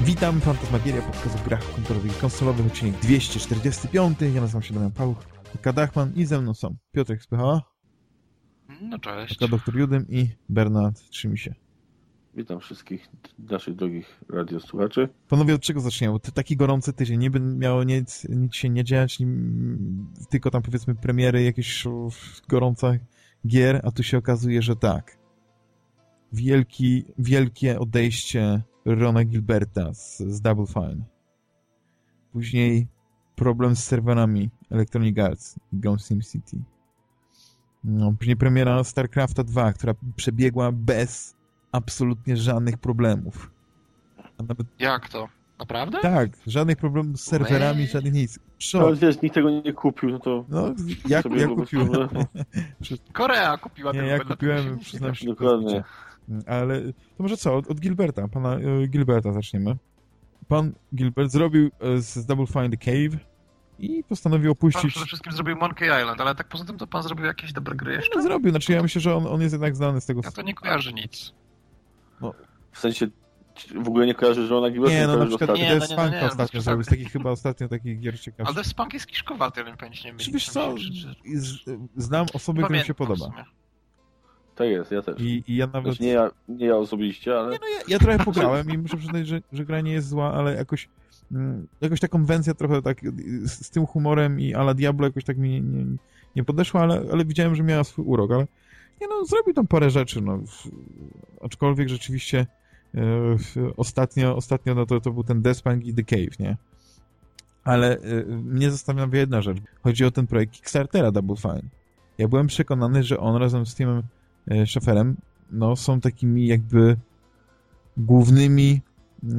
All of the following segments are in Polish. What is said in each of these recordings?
Witam, Fantasmagieria, podcast o grach komputerowych i konsolowych, odcinek 245. Ja nazywam się Damian Pałuch, Kadachman i ze mną są Piotrek Spychała, No cześć. Dr Judym i Bernard Trzymisie. Witam wszystkich naszych drogich radiosłuchaczy. Panowie, od czego zaczniemy? To taki gorący tydzień, niby miało nic, nic się nie dziać, nie, tylko tam powiedzmy premiery jakieś gorące gier, a tu się okazuje, że tak. Wielki, wielkie odejście Rona Gilberta z, z Double Fine. Później problem z serwerami Electronic Arts i Gone Sim City. No, później premiera StarCrafta 2, która przebiegła bez absolutnie żadnych problemów. A nawet... Jak to? Naprawdę? Tak, żadnych problemów z serwerami, Wee. żadnych nic. Szok. No wiesz, nikt tego nie kupił, no to... No, ja, ja kupiłem. Korea kupiła Nie, ja kupiłem, przyznam się. Dokładnie. Ale to może co, od, od Gilberta, pana e, Gilberta zaczniemy. Pan Gilbert zrobił e, z Double Fine the Cave i postanowił opuścić... Pan przede wszystkim zrobił Monkey Island, ale tak poza tym to pan zrobił jakieś dobre gry jeszcze? No, zrobił, znaczy ja myślę, że on, on jest jednak znany z tego... Ja to nie kojarzy nic. No, w sensie w ogóle nie kojarzy Rona Gilberta? Nie, no na przykład nie, Death no, no, no, ostatnio zrobił, z takich chyba ostatnio takich gier ciekawszych. Ale Death jest kiszkowaty, ale pamięć nie Czy wiesz co, znam osoby, którym się podoba. Tak jest, ja też. I, i ja nawet... Znaczy nie, ja, nie ja osobiście, ale... Nie, no ja, ja trochę pograłem i muszę przyznać, że, że gra nie jest zła, ale jakoś mm, jakoś ta konwencja trochę tak z, z tym humorem i ala Diablo jakoś tak mi nie, nie, nie podeszła, ale, ale widziałem, że miała swój urok, ale nie no, zrobił tam parę rzeczy, no. Aczkolwiek rzeczywiście e, ostatnio, ostatnio no to, to był ten Despang i The Cave, nie? Ale e, mnie zastanawia jedna rzecz. Chodzi o ten projekt Kickstartera Double Fine. Ja byłem przekonany, że on razem z Timem e, Schaferem no, są takimi jakby głównymi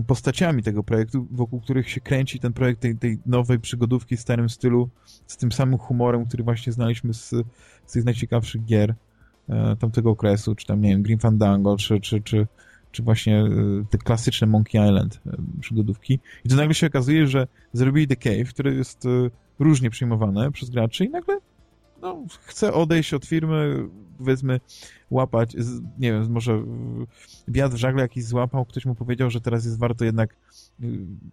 postaciami tego projektu, wokół których się kręci ten projekt tej, tej nowej przygodówki w starym stylu, z tym samym humorem, który właśnie znaliśmy z, z tych najciekawszych gier e, tamtego okresu, czy tam, nie wiem, Green Fandango, czy, czy, czy, czy właśnie e, te klasyczne Monkey Island e, przygodówki. I to nagle się okazuje, że zrobili The Cave, które jest różnie przyjmowane przez graczy i nagle no, chce odejść od firmy, powiedzmy, łapać, nie wiem, może wiatr w żagle jakiś złapał, ktoś mu powiedział, że teraz jest warto jednak,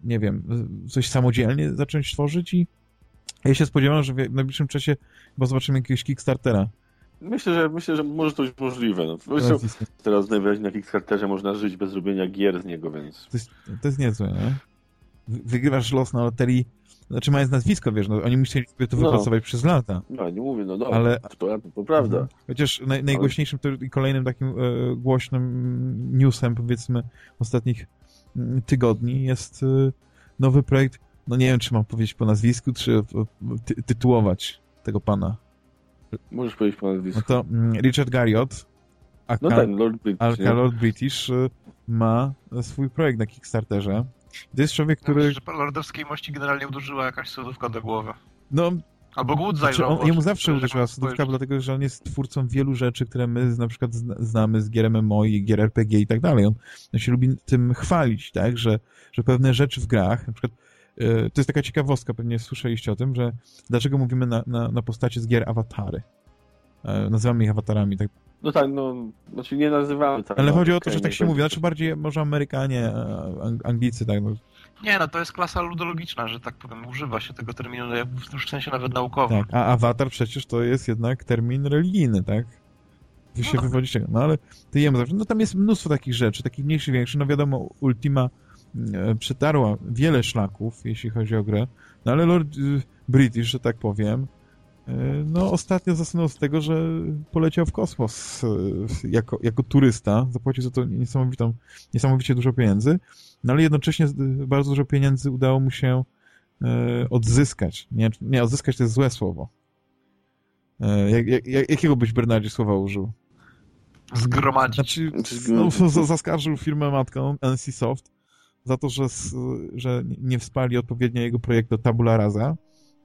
nie wiem, coś samodzielnie zacząć tworzyć i ja się spodziewam, że w najbliższym czasie chyba zobaczymy jakiegoś Kickstartera. Myślę, że myślę, że może to być możliwe. No. Teraz najwyraźniej na Kickstarterze można żyć bez robienia gier z niego, więc... To jest, to jest niezłe, nie? Wygrywasz los na loterii znaczy mając nazwisko, wiesz, no, oni musieli sobie to no. wypracować przez lata. No, nie mówię, no dobra, ale, to, to prawda. Mhm. Chociaż naj, najgłośniejszym i kolejnym takim e, głośnym newsem, powiedzmy, ostatnich mm, tygodni jest e, nowy projekt, no nie wiem, czy mam powiedzieć po nazwisku, czy ty, tytułować tego pana. Możesz powiedzieć po nazwisku. No to mm, Richard Garriott, aka, no tak, Lord British, Lord British e, ma swój projekt na Kickstarterze to jest człowiek, który... Myślę, że lordowskiej mości generalnie uderzyła jakaś sodówka do głowy. No, Albo głód znaczy on, Jemu zawsze uderzyła sodówka, dlatego że on jest twórcą wielu rzeczy, które my na przykład znamy z gier MMO i gier RPG i tak dalej. On, on się lubi tym chwalić, tak, że, że pewne rzeczy w grach, na przykład yy, to jest taka ciekawostka, pewnie słyszeliście o tym, że dlaczego mówimy na, na, na postacie z gier awatary. Yy, nazywamy ich awatarami, tak no tak, no, znaczy nie nazywamy tak. Ale no, chodzi o to, że tak się mówi, znaczy bardziej może Amerykanie, Anglicy, tak. No. Nie, no to jest klasa ludologiczna, że tak powiem, używa się tego terminu w sensie nawet naukowym. Tak, a awatar przecież to jest jednak termin religijny, tak? Wy się no. wywodzicie, no ale ty jemy zawsze, no tam jest mnóstwo takich rzeczy, takich mniejszych, większych, no wiadomo, Ultima e, przetarła wiele szlaków, jeśli chodzi o grę, no ale Lord y, British, że tak powiem, E, no ostatnio zasnął z tego, że poleciał w kosmos e, jako, jako turysta, zapłacił za to niesamowitą, niesamowicie dużo pieniędzy, no ale jednocześnie bardzo dużo pieniędzy udało mu się e, odzyskać. Nie, nie odzyskać to jest złe słowo. Jak, jak, jakiego byś Bernardzie słowa użył? Zgromadzić. Znaczy, no, zaskarżył firmę matką NCSoft za to, że, że nie wspali odpowiednio jego projektu Tabula Rasa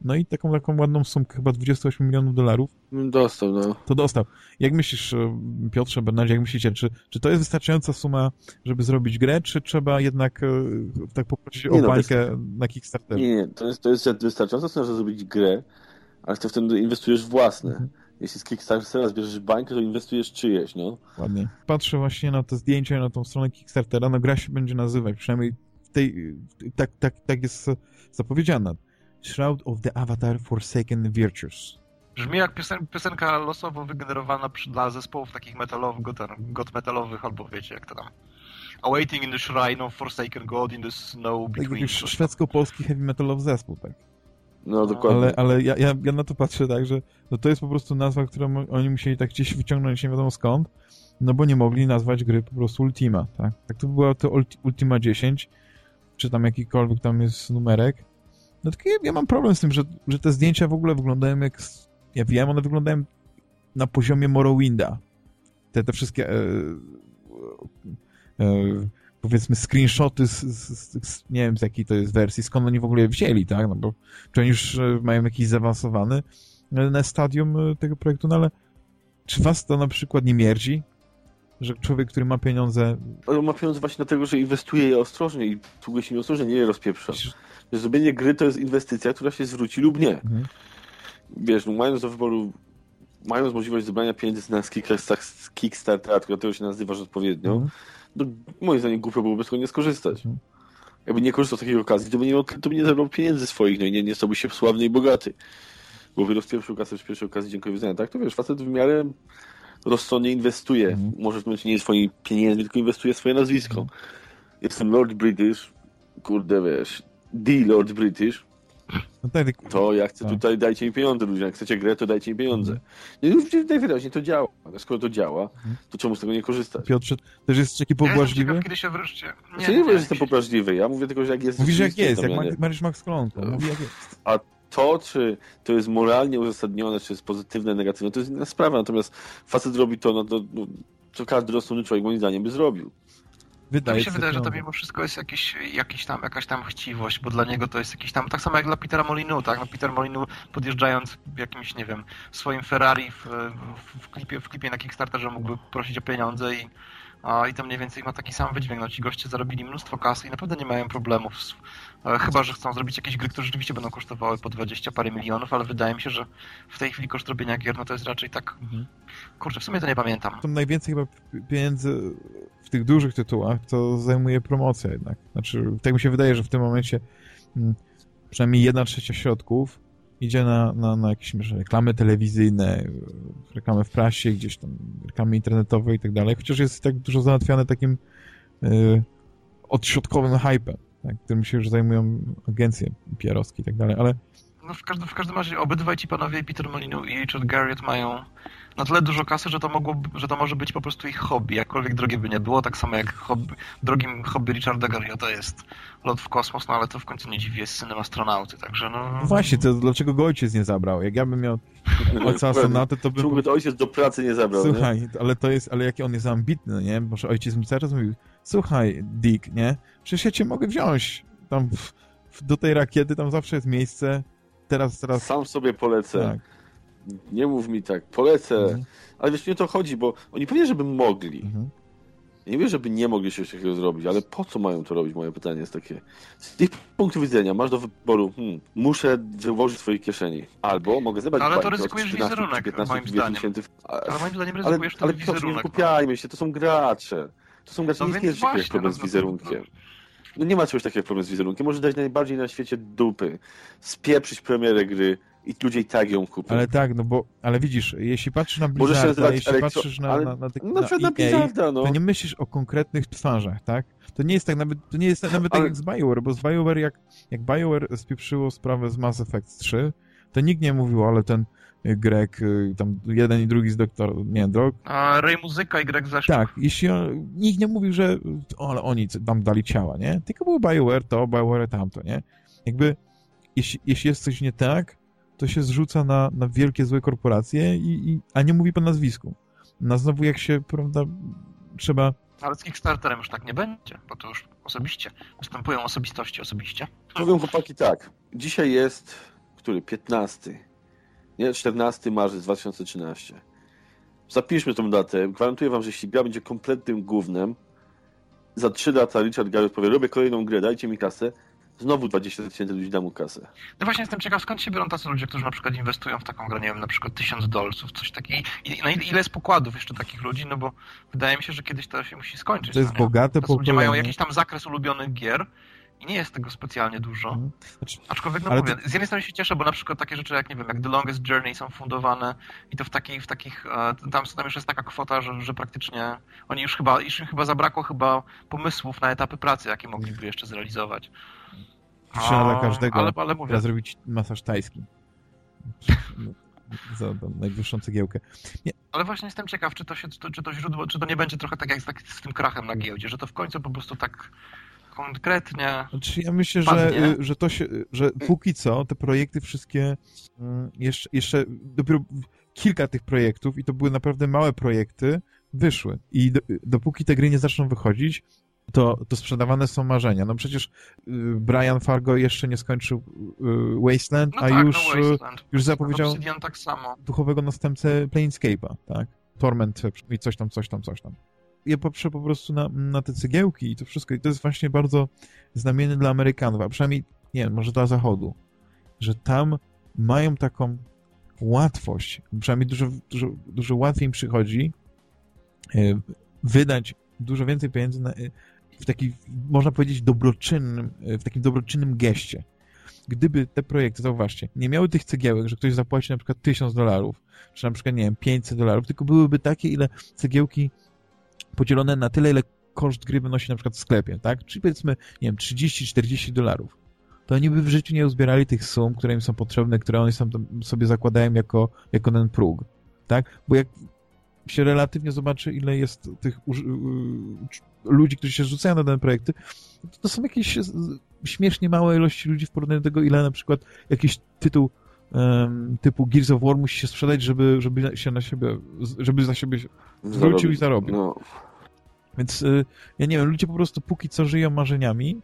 no i taką, taką ładną sumkę, chyba 28 milionów dolarów. Dostał, no. To dostał. Jak myślisz, e, Piotrze, Bernardzie, jak myślicie, czy, czy to jest wystarczająca suma, żeby zrobić grę, czy trzeba jednak e, tak poprosić o no, bańkę na Kickstarterze? Nie, nie, to jest, to jest wystarczająca suma, żeby zrobić grę, ale to wtedy inwestujesz własne. Mhm. Jeśli z Kickstartera zbierzesz bańkę, to inwestujesz czyjeś, no. Ładnie. Patrzę właśnie na te zdjęcia, na tą stronę Kickstartera, no gra się będzie nazywać, przynajmniej tej, tak, tak, tak jest zapowiedziana. Shroud of the Avatar Forsaken Virtues. Brzmi jak piosen piosenka losowo wygenerowana dla zespołów takich metalowych, got metalowych, albo wiecie, jak to tam. Awaiting in the Shrine of Forsaken God in the Snow Between... Tak jakiś szwedzko-polski heavy metalowy zespół, tak. No, dokładnie. Ale, ale ja, ja, ja na to patrzę tak, że no to jest po prostu nazwa, którą oni musieli tak gdzieś wyciągnąć nie wiadomo skąd, no bo nie mogli nazwać gry po prostu Ultima, tak? Tak to była to Ultima 10, czy tam jakikolwiek tam jest numerek. No tylko ja, ja mam problem z tym, że, że te zdjęcia w ogóle wyglądają jak... Ja wiem, one wyglądają na poziomie Morrowinda. Te, te wszystkie... E, e, powiedzmy screenshoty z, z, z, nie wiem z jakiej to jest wersji, skąd oni w ogóle wzięli, tak, no bo czy oni już e, mają jakiś zaawansowany e, na stadium e, tego projektu, no ale czy was to na przykład nie mierdzi, że człowiek, który ma pieniądze... On ma pieniądze właśnie dlatego, że inwestuje je ostrożnie i długo się nie ostrożnie, nie je rozpieprza. Że zrobienie gry to jest inwestycja, która się zwróci lub nie. Mhm. Wiesz, no, mając do wyboru mając możliwość zebrania pieniędzy na Kickstartera, którego się nazywasz odpowiednio, mhm no, moim zdaniem głupio byłoby z tego nie skorzystać. Mhm. Jakby nie korzystał z takiej okazji, to by nie, to by nie zebrał pieniędzy swoich, no i nie, nie stałby się sławny i bogaty. Bo rozpieprzył kasę przy pierwszej okazji, dziękuję widzenia. Tak, to wiesz, facet w miarę rozsądnie inwestuje. Mhm. Może w tym momencie nie swoimi pieniędzmi, tylko inwestuje swoje nazwisko. Mhm. Jestem Lord British, kurde wiesz, The Lord British, no tak, to ja chcę tak. tutaj, dajcie mi pieniądze ludzie, jak chcecie grę, to dajcie mi pieniądze. Mhm. I najwyraźniej to działa. Skoro to działa, mhm. to czemu z tego nie korzystać? Piotrze, też jest taki pobłażliwy? Ja kiedy się wreszcie... Nie, nie, nie, nie że jestem pobłażliwy, ja mówię tylko, że jak jest... Mówisz jak jest, jak Mar Mariusz Max Kolonko, mówi jak jest. A to, czy to jest moralnie uzasadnione, czy jest pozytywne, negatywne, to jest inna sprawa, natomiast facet robi to, no to, no, to każdy rozsądny człowiek moim zdaniem by zrobił. Wydaje mi się wydaje, że to mimo wszystko jest jakiś, jakiś tam, jakaś tam chciwość, bo dla niego to jest jakiś tam, tak samo jak dla Petera Molinu, tak? No Peter Molinu podjeżdżając jakimś, nie wiem, swoim Ferrari w, w, klipie, w klipie na Kickstarterze mógłby prosić o pieniądze i a, i to mniej więcej ma taki sam wydźwięk. No, ci goście zarobili mnóstwo kasy i naprawdę nie mają problemów. Z, e, chyba, że chcą zrobić jakieś gry, które rzeczywiście będą kosztowały po 20 parę milionów, ale wydaje mi się, że w tej chwili koszt robienia gier, no to jest raczej tak... Mhm. Kurczę, w sumie to nie pamiętam. To najwięcej chyba pieniędzy w tych dużych tytułach to zajmuje promocja jednak. Znaczy, tak mi się wydaje, że w tym momencie hmm, przynajmniej jedna trzecia środków idzie na, na, na jakieś reklamy telewizyjne, reklamy w prasie, gdzieś tam reklamy internetowe i tak dalej, chociaż jest tak dużo załatwiane takim yy, odśrodkowym hypem, tak, którym się już zajmują agencje PR-owskie i tak dalej, ale no w, każdym, w każdym razie obydwaj ci panowie, Peter Molinu i Richard Garriott mają na tyle dużo kasy, że to, mogło, że to może być po prostu ich hobby, jakkolwiek drogie by nie było, tak samo jak hobby, drogim hobby Richarda Garriotta jest lot w kosmos, no ale to w końcu nie dziwi, jest synem astronauty, także no... no właśnie, to dlaczego go ojciec nie zabrał? Jak ja bym miał ojca astronauty, to bym... Czemu to ojciec do pracy nie zabrał, Słuchaj, nie? ale to jest, ale jaki on jest ambitny, nie? Bo ojciec mi cały czas mówił, słuchaj, Dick, nie? Przecież ja cię mogę wziąć tam w, w, do tej rakiety, tam zawsze jest miejsce, teraz, teraz... Sam sobie polecę. Tak. Nie mów mi tak, polecę. Mhm. Ale wiesz, nie o to chodzi, bo oni pewnie, żeby mogli. Mhm. nie wiem, żeby nie mogli się takiego zrobić, ale po co mają to robić? Moje pytanie jest takie. Z ich punktu widzenia masz do wyboru, hmm, muszę wyłożyć swoich kieszeni, albo mogę zebrać Ale to ryzykujesz 13, wizerunek, 15, moim zdaniem. Tysięcy... Ale moim zdaniem ryzykujesz ale, ale wizerunek. Ale kupiajmy się, to są gracze. To są gracze, no nie jest problem z no wizerunkiem. No nie ma czegoś takiego jak problem z wizerunkiem. Możesz dać najbardziej na świecie dupy, spieprzyć premierę gry, i ludzie i tak ją kupią. Ale tak, no bo, ale widzisz, jeśli patrzysz na Blizzarda, jeśli elektro... patrzysz na, ale... na, na, na, na, na Blizzarda, no. to nie myślisz o konkretnych twarzach, tak? To nie jest tak nawet, to nie jest tak, nawet ale... tak jak z BioWare, bo z BioWare, jak, jak BioWare spieprzyło sprawę z Mass Effect 3, to nikt nie mówił, ale ten Greg, y, tam jeden i drugi z doktor, nie, Dok. A Ray Muzyka i Greg zeszł. Tak, jeśli on, nikt nie mówił, że o, ale oni tam dali ciała, nie? Tylko był BioWare to, BioWare tamto, nie? Jakby, jeśli, jeśli jest coś nie tak, to się zrzuca na, na wielkie, złe korporacje, i, i, a nie mówi po nazwisku. Na znowu jak się, prawda, trzeba... Ale z Kickstarterem już tak nie będzie, bo to już osobiście występują osobistości osobiście. Powiem chłopaki tak, dzisiaj jest, który, 15, nie, 14 marzec 2013. Zapiszmy tą datę, gwarantuję wam, że jeśli gra będzie kompletnym głównym, za 3 lata Richard Garrett powie, robię kolejną grę, dajcie mi kasę, Znowu 20 tysięcy ludzi da mu kasę. No właśnie jestem ciekaw, skąd się biorą tacy ludzie, którzy na przykład inwestują w taką grę, nie wiem, na przykład 1000 dolców, coś takiego. I na ile jest pokładów jeszcze takich ludzi, no bo wydaje mi się, że kiedyś to się musi skończyć. To jest no, bogate Ludzie mają jakiś tam zakres ulubionych gier i nie jest tego specjalnie dużo. Mhm. Znaczy, Aczkolwiek, no mówię, z jednej strony się cieszę, bo na przykład takie rzeczy jak, nie wiem, jak The Longest Journey są fundowane i to w, taki, w takich, e, tam, tam już jest taka kwota, że, że praktycznie oni już chyba, już chyba zabrakło chyba pomysłów na etapy pracy, jakie mogliby jeszcze zrealizować. Trzeba dla każdego ale, ale mówię. zrobić masaż tajski. za najwyższą cegiełkę. Nie. Ale właśnie jestem ciekaw, czy to, się, czy to źródło, czy to nie będzie trochę tak jak z, tak z tym krachem na giełdzie, że to w końcu po prostu tak konkretnie. Znaczy ja myślę, że, y, że to się, że póki co te projekty wszystkie mm, jeszcze, jeszcze dopiero kilka tych projektów i to były naprawdę małe projekty, wyszły. I do, dopóki te gry nie zaczną wychodzić, to, to sprzedawane są marzenia. No przecież y, Brian Fargo jeszcze nie skończył y, Wasteland, no a tak, już, no Wasteland. już zapowiedział tak duchowego następcę Planescape'a, tak? Torment i coś tam, coś tam, coś tam je patrzę po prostu na, na te cegiełki i to wszystko. I to jest właśnie bardzo znamienne dla Amerykanów, a przynajmniej, nie wiem, może dla Zachodu, że tam mają taką łatwość, przynajmniej dużo, dużo, dużo łatwiej im przychodzi e, wydać dużo więcej pieniędzy na, e, w taki, można powiedzieć, dobroczynnym, e, w takim dobroczynnym geście. Gdyby te projekty, zauważcie, nie miały tych cegiełek, że ktoś zapłaci na przykład 1000 dolarów, czy na przykład, nie wiem, 500 dolarów, tylko byłyby takie, ile cegiełki podzielone na tyle, ile koszt gry wynosi na przykład w sklepie, tak? Czyli powiedzmy, nie wiem, 30-40 dolarów. To oni by w życiu nie uzbierali tych sum, które im są potrzebne, które oni sobie zakładają jako, jako ten próg, tak? Bo jak się relatywnie zobaczy, ile jest tych ludzi, którzy się rzucają na dane projekty, to, to są jakieś śmiesznie małe ilości ludzi w porównaniu do tego, ile na przykład jakiś tytuł typu Gears of War musi się sprzedać, żeby, żeby się na siebie, żeby za siebie zwrócił i zarobił. No. Więc y, ja nie wiem, ludzie po prostu póki co żyją marzeniami,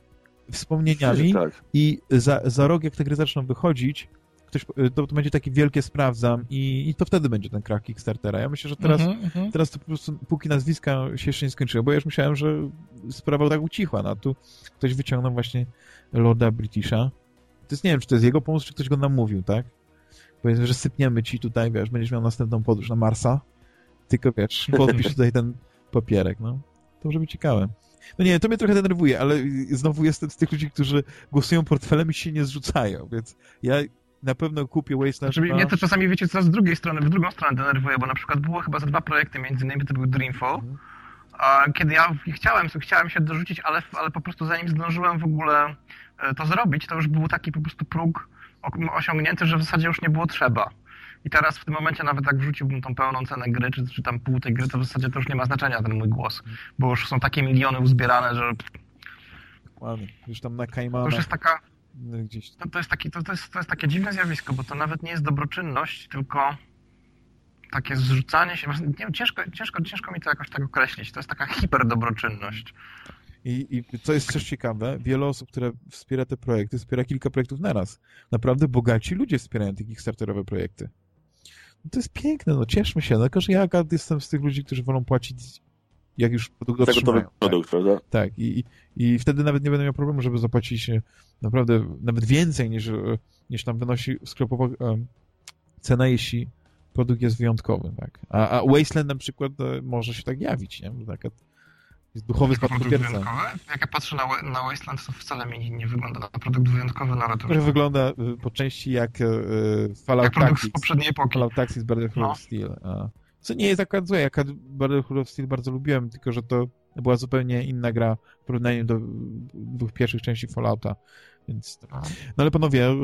wspomnieniami tak. i za, za rok, jak te gry zaczną wychodzić, ktoś, y, to, to będzie takie wielkie sprawdzam i, i to wtedy będzie ten krach Kickstartera. Ja myślę, że teraz, uh -huh. teraz to po prostu, póki nazwiska się jeszcze nie skończyły, bo ja już myślałem, że sprawa tak ucichła, no a tu ktoś wyciągnął właśnie Lorda Britisha. To jest, nie wiem, czy to jest jego pomysł, czy ktoś go namówił, tak? Powiedzmy, że sypniemy ci tutaj, wiesz, będziesz miał następną podróż na Marsa, tylko wiesz, podpisz tutaj ten papierek, no. To może być ciekawe. No nie, to mnie trochę denerwuje, ale znowu jestem z tych ludzi, którzy głosują portfelem i się nie zrzucają, więc ja na pewno kupię Wasteland znaczy, Mnie to czasami, wiecie co, z drugiej strony, w drugą stronę denerwuje, bo na przykład było chyba za dwa projekty, między innymi to był Dreamfall, mhm. a kiedy ja chciałem, chciałem się dorzucić, ale, ale po prostu zanim zdążyłem w ogóle e, to zrobić, to już był taki po prostu próg osiągnięty, że w zasadzie już nie było trzeba. I teraz w tym momencie nawet jak wrzuciłbym tą pełną cenę gry, czy, czy tam pół tej gry, to w zasadzie to już nie ma znaczenia ten mój głos, bo już są takie miliony uzbierane, że... Ładnie, już tam na Kajmana... To już jest taka... Gdzieś. To, to, jest taki, to, to, jest, to jest takie dziwne zjawisko, bo to nawet nie jest dobroczynność, tylko takie zrzucanie się, nie wiem, ciężko, ciężko, ciężko mi to jakoś tak określić, to jest taka hiperdobroczynność. I, I co jest też ciekawe, wiele osób, które wspiera te projekty, wspiera kilka projektów naraz. Naprawdę bogaci ludzie wspierają te Kickstarterowe projekty. No to jest piękne, no cieszmy się. No, tylko, że ja jestem z tych ludzi, którzy wolą płacić jak już produkt otrzymają. Tak. produkt, tak. prawda? Tak, I, i wtedy nawet nie będę miał problemu, żeby zapłacić naprawdę nawet więcej niż, niż tam wynosi sklepowa cena, jeśli produkt jest wyjątkowy, tak. A, a Wasteland na przykład e, może się tak jawić, nie? Taka jest duchowy spadkobierca. Jak ja patrzę na, na Wasteland, to wcale mi nie wygląda na produkt wyjątkowy, no ale to już... wygląda y, po części jak y, Fallout jak Tactics. z poprzedniej epoki. Fallout Tactics Battlefield no. of Steel. A, co nie jest akurat złe, jak Battlefield of Steel bardzo lubiłem, tylko że to była zupełnie inna gra w porównaniu do dwóch pierwszych części Fallouta. Więc... No. no ale panowie,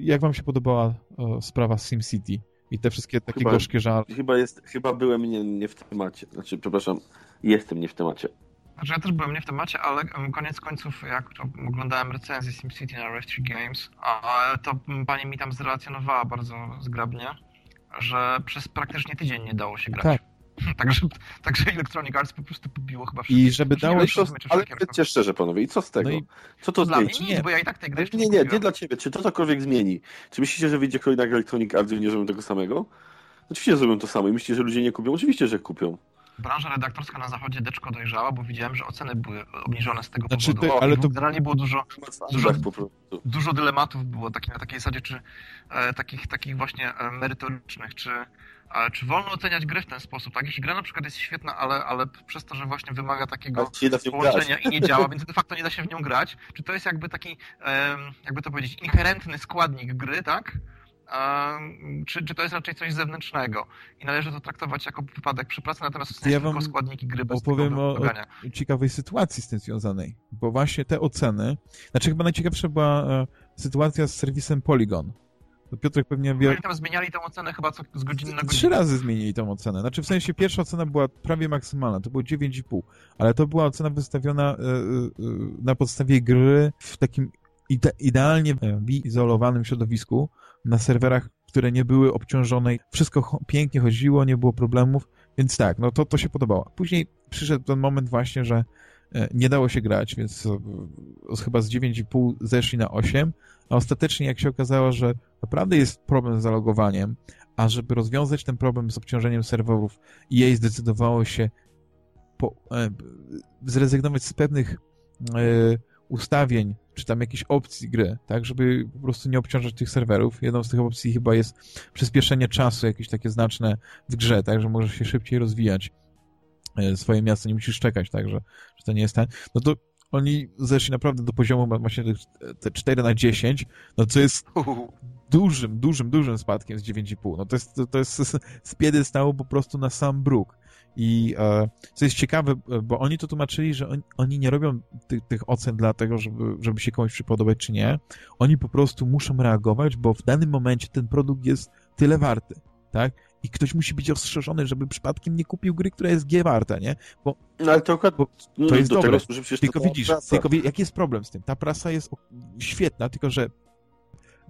jak wam się podobała sprawa SimCity? I te wszystkie takie chyba, gorzkie żale. Chyba, jest, chyba byłem nie, nie w temacie. Znaczy, przepraszam, jestem nie w temacie. Znaczy ja też byłem nie w temacie, ale koniec końców, jak oglądałem recenzję SimCity na 3 Games, to pani mi tam zrelacjonowała bardzo zgrabnie, że przez praktycznie tydzień nie dało się grać. Tak. Także, także Electronic Arts po prostu pobiło chyba wszystko. I żeby dało się... Ale powiedzcie szczerze, panowie, i co z tego? No i... Co to dla zmieni? Mnie nie, bo ja i tak tej gry Nie, nie, nie dla ciebie. Czy to cokolwiek zmieni? Czy myślicie, że wyjdzie kolejna Electronic Arts i nie zrobią tego samego? Oczywiście zrobią to samo. I myślicie, że ludzie nie kupią? Oczywiście, że kupią. Branża redaktorska na zachodzie deczko dojrzała, bo widziałem, że oceny były obniżone z tego znaczy, powodu. Ty, ale to... Generalnie było dużo, dużo, dużo dylematów było taki, na takiej zasadzie, czy e, takich, takich właśnie e, merytorycznych, czy ale czy wolno oceniać grę w ten sposób? Tak, jeśli gra na przykład jest świetna, ale, ale przez to, że właśnie wymaga takiego połączenia i nie działa, więc de facto nie da się w nią grać, czy to jest jakby taki, jakby to powiedzieć, inherentny składnik gry, tak? Czy, czy to jest raczej coś zewnętrznego? I należy to traktować jako wypadek przy pracy, natomiast ja tylko składniki gry bez opowiem o, o ciekawej sytuacji z tym związanej, bo właśnie te oceny, znaczy chyba najciekawsza była e, sytuacja z serwisem Polygon, to Piotrek pewnie wie... Oni tam zmieniali tę ocenę chyba co, z godziny na godzinę. Trzy razy zmienili tę ocenę. Znaczy w sensie pierwsza ocena była prawie maksymalna, to było 9,5, ale to była ocena wystawiona y, y, na podstawie gry w takim ide idealnie izolowanym środowisku, na serwerach, które nie były obciążone. Wszystko pięknie chodziło, nie było problemów, więc tak, no to, to się podobało. Później przyszedł ten moment właśnie, że nie dało się grać, więc chyba z 9,5 zeszli na 8, a ostatecznie jak się okazało, że naprawdę jest problem z zalogowaniem, a żeby rozwiązać ten problem z obciążeniem serwerów, EA zdecydowało się po, e, zrezygnować z pewnych e, ustawień, czy tam jakichś opcji gry, tak, żeby po prostu nie obciążać tych serwerów. Jedną z tych opcji chyba jest przyspieszenie czasu jakieś takie znaczne w grze, tak, że możesz się szybciej rozwijać e, swoje miasto, nie musisz czekać, tak, że, że to nie jest ten. No to oni zeszli naprawdę do poziomu właśnie te 4 na 10, no co jest dużym, dużym, dużym spadkiem z 9,5. No to jest, to jest z piedestału po prostu na sam bruk. I e, co jest ciekawe, bo oni to tłumaczyli, że on, oni nie robią ty, tych ocen dlatego, żeby, żeby się komuś przypodobać czy nie. Oni po prostu muszą reagować, bo w danym momencie ten produkt jest tyle warty, tak? i ktoś musi być ostrzeżony, żeby przypadkiem nie kupił gry, która jest G warta, nie? Bo, no ale to, bo to jest do dobre, tylko widzisz, tylko jaki jest problem z tym? Ta prasa jest świetna, tylko że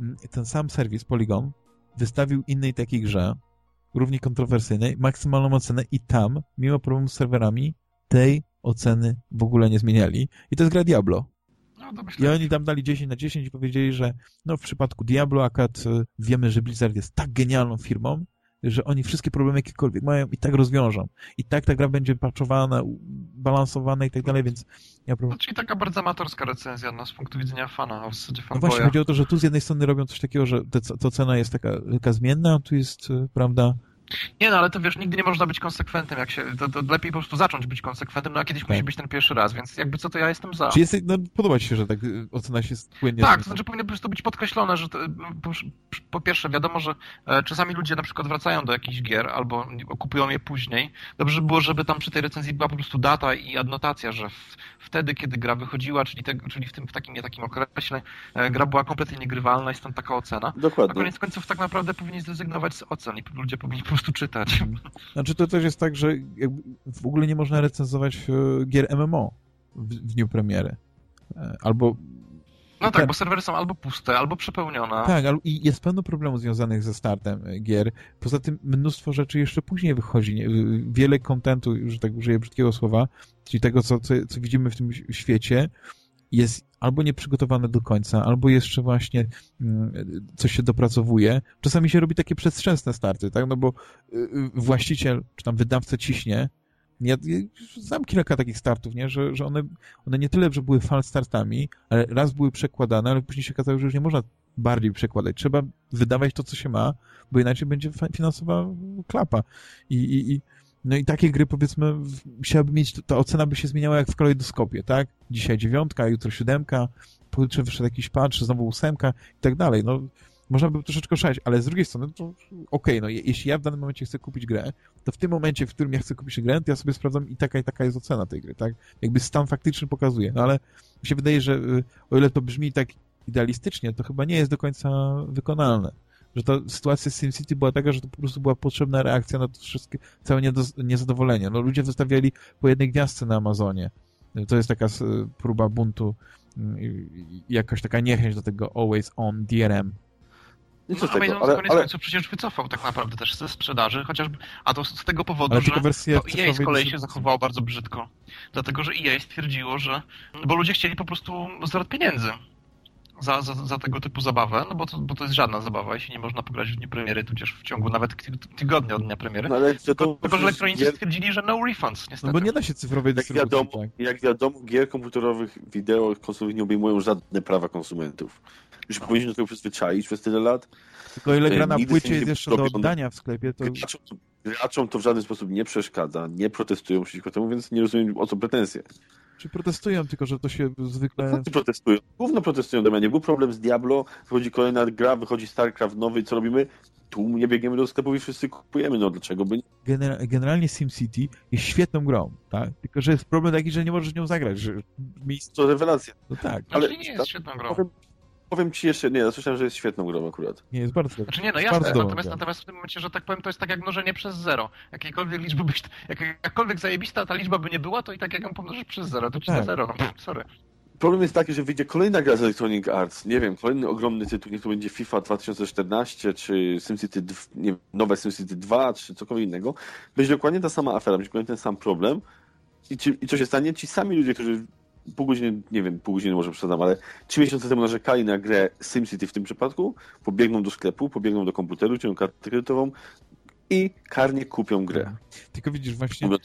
mm, ten sam serwis Polygon wystawił innej takiej grze, równie kontrowersyjnej, maksymalną ocenę i tam, mimo problemu z serwerami, tej oceny w ogóle nie zmieniali. I to jest gra Diablo. No, I oni tam dali 10 na 10 i powiedzieli, że no w przypadku Diablo akurat y, wiemy, że Blizzard jest tak genialną firmą, że oni wszystkie problemy jakiekolwiek mają i tak rozwiążą. I tak ta gra będzie patchowana, balansowana i tak dalej, więc ja próbuję... No, czyli taka bardzo amatorska recenzja no, z punktu widzenia fana, a w zasadzie fanboya. No właśnie, chodzi o to, że tu z jednej strony robią coś takiego, że to cena jest taka, taka zmienna, a tu jest, y, prawda, nie, no ale to wiesz, nigdy nie można być konsekwentnym, jak się, to, to lepiej po prostu zacząć być konsekwentnym, no a kiedyś tak. musi być ten pierwszy raz, więc jakby co, to ja jestem za. Czy jest, no, podoba ci się, że tak y, ocena się płynnie... Tak, to znaczy powinno po prostu być podkreślone, że to, po, po, pierwsze wiadomo, że e, czasami ludzie na przykład wracają do jakichś gier albo kupują je później. Dobrze by było, żeby tam przy tej recenzji była po prostu data i adnotacja, że w, wtedy, kiedy gra wychodziła, czyli, te, czyli w tym w takim, nie takim okresie, e, gra była kompletnie niegrywalna i stąd taka ocena. Dokładnie. A koniec końców tak naprawdę powinni zrezygnować z ocen i ludzie powinni po prostu czytać. Znaczy to też jest tak, że w ogóle nie można recenzować e, gier MMO w, w dniu premiery. E, albo no tak, bo serwery są albo puste, albo przepełnione. Tak, i jest pełno problemów związanych ze startem e, gier. Poza tym mnóstwo rzeczy jeszcze później wychodzi. Wiele kontentu, że tak użyję brzydkiego słowa, czyli tego, co, co, co widzimy w tym świecie, jest albo nieprzygotowane do końca, albo jeszcze właśnie mm, coś się dopracowuje. Czasami się robi takie przedwczesne starty, tak? No bo y, y, właściciel, czy tam wydawca ciśnie. Ja znam kilka takich startów, nie? Że, że one, one nie tyle, że były fal startami, ale raz były przekładane, ale później się okazało, że już nie można bardziej przekładać. Trzeba wydawać to, co się ma, bo inaczej będzie finansowa klapa. I, i, i no i takie gry, powiedzmy, musiałaby mieć, ta ocena by się zmieniała jak w kalejdoskopie, tak? Dzisiaj dziewiątka, jutro siódemka, pojutrze wyszedł jakiś patch, znowu ósemka i tak dalej. No, można by troszeczkę szaleć, ale z drugiej strony, to okej, okay, no jeśli ja w danym momencie chcę kupić grę, to w tym momencie, w którym ja chcę kupić grę, to ja sobie sprawdzam i taka i taka jest ocena tej gry, tak? Jakby stan faktyczny pokazuje, no ale mi się wydaje, że y, o ile to brzmi tak idealistycznie, to chyba nie jest do końca wykonalne że ta sytuacja z SimCity była taka, że to po prostu była potrzebna reakcja na to wszystkie, całe niezadowolenie. No ludzie wystawiali po jednej gwiazdce na Amazonie. To jest taka próba buntu, mm, jakaś taka niechęć do tego always on DRM. No, tego, ale, koniec ale... końców przecież wycofał tak naprawdę też ze sprzedaży, chociażby, a to z tego powodu, ale że to EA z kolei się zachowało bardzo brzydko. Dlatego, że EA stwierdziło, że, bo ludzie chcieli po prostu zwrot pieniędzy za, za, za, tego typu zabawę, no bo to, bo to jest żadna zabawa, jeśli nie można pograć w dniu premiery, tudzież w ciągu nawet tygodnia od dnia premiery. No, ale to, tylko, tylko, że elektronicy gier... stwierdzili, że no refunds, niestety. No bo nie da się cyfrowej jak wiadomo, tak. jak wiadomo, gier komputerowych, wideo konsolowych nie obejmują żadne prawa konsumentów. Już powinniśmy do tego przyzwyczaić przez tyle lat. Tylko ile gra na płycie jest jeszcze do oddania w sklepie, to... Graczom, graczom to w żaden sposób nie przeszkadza, nie protestują przeciwko temu, więc nie rozumiem o co pretensje. Czy protestują, tylko że to się zwykle... No, protestują. Główno protestują do mnie. Był problem z Diablo, wychodzi kolejna gra, wychodzi StarCraft nowy, co robimy? Tu nie biegniemy do sklepu i wszyscy kupujemy, no dlaczego by nie? Gener generalnie SimCity jest świetną grą, tak? Tylko, że jest problem taki, że nie możesz nią zagrać, że... Miejsce... To rewelacja. No tak. Ale nie jest świetną grą. Powiem, Powiem ci jeszcze, nie, ja słyszałem, że jest świetną grą akurat. Nie, jest bardzo Znaczy nie, no jasne, natomiast, natomiast w tym momencie, że tak powiem, to jest tak jak mnożenie przez zero. Jakiejkolwiek liczby byś, jak, jakkolwiek zajebista ta liczba by nie była, to i tak jak ją pomnożysz przez zero, to ci tak. zero, no sorry. Problem jest taki, że wyjdzie kolejna gra z Electronic Arts, nie wiem, kolejny ogromny tytuł, niech to będzie FIFA 2014, czy SimCity, nie wiem, nowe SimCity 2, czy cokolwiek innego. Będzie dokładnie ta sama afera, będzie dokładnie ten sam problem. I, ci, I co się stanie? Ci sami ludzie, którzy pół godziny, nie wiem, pół godziny może przesadzam, ale trzy miesiące temu narzekali na grę SimCity w tym przypadku, pobiegną do sklepu, pobiegną do komputeru, ciągną kartę kredytową i karnie kupią grę. Tylko widzisz właśnie... Mówią,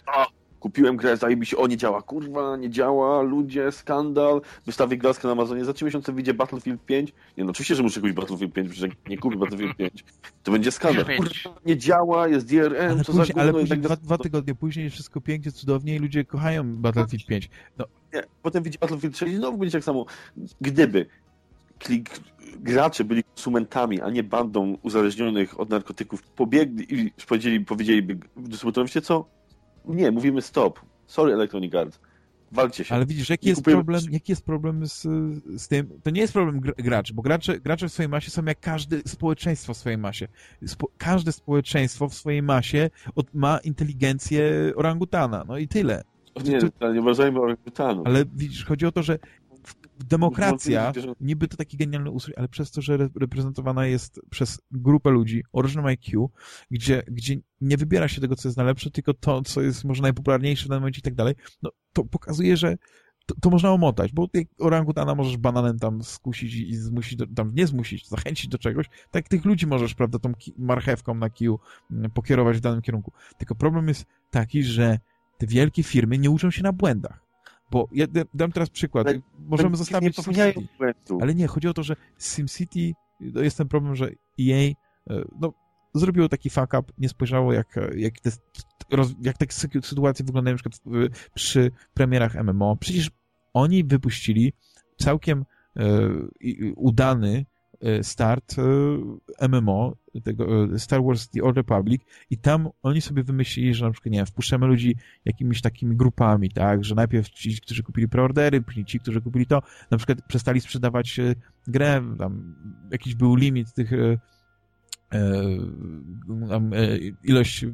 kupiłem grę, zajebiście, o nie działa, kurwa, nie działa, ludzie, skandal, wystawię glaskę na Amazonie, za trzy miesiące wyjdzie Battlefield 5, nie no oczywiście, że muszę kupić Battlefield 5, przecież jak nie kupię Battlefield 5, to będzie skandal, kurwa, nie działa, jest DRM, ale co później, za Ale później, tak dwa, dwa, tygodnie później wszystko pięknie, cudownie i ludzie kochają Battlefield 5. No. Nie, potem widzi Battlefield 6 i znowu będzie tak samo, gdyby klik, gracze byli konsumentami, a nie bandą uzależnionych od narkotyków, pobiegli i powiedzieli, powiedzieliby dystrybutorom, wiecie co, nie, mówimy stop. Sorry Electronic Arts. Walcie się. Ale widzisz, jaki jest problem, jaki jest problem z, z tym? To nie jest problem graczy, bo gracze, gracze w swojej masie są jak każde społeczeństwo w swojej masie. Spo, każde społeczeństwo w swojej masie od, ma inteligencję orangutana. No i tyle. Nie, to, nie uważajmy orangutanu. Ale widzisz, chodzi o to, że demokracja, niby to taki genialny ustrój, ale przez to, że reprezentowana jest przez grupę ludzi o różnym IQ, gdzie, gdzie nie wybiera się tego, co jest najlepsze, tylko to, co jest może najpopularniejsze w danym momencie i tak dalej, no to pokazuje, że to, to, można omotać, bo jak orangutana możesz bananem tam skusić i zmusić, do, tam nie zmusić, zachęcić do czegoś, tak tych ludzi możesz, prawda, tą marchewką na kiju mm, pokierować w danym kierunku. Tylko problem jest taki, że te wielkie firmy nie uczą się na błędach. Bo ja dam teraz przykład. Ale Możemy zostawić SimCity. Ale nie, chodzi o to, że SimCity, jest ten problem, że EA e, no, zrobiło taki fuck up, nie spojrzało jak, jak, te, jak te sytuacje wyglądają na przykład przy premierach MMO. Przecież oni wypuścili całkiem e, udany start e, MMO, tego e, Star Wars The Old Republic i tam oni sobie wymyślili, że na przykład, nie wiem, wpuszczamy ludzi jakimiś takimi grupami, tak, że najpierw ci, którzy kupili preordery, później ci, którzy kupili to, na przykład przestali sprzedawać grę, tam jakiś był limit tych ilość,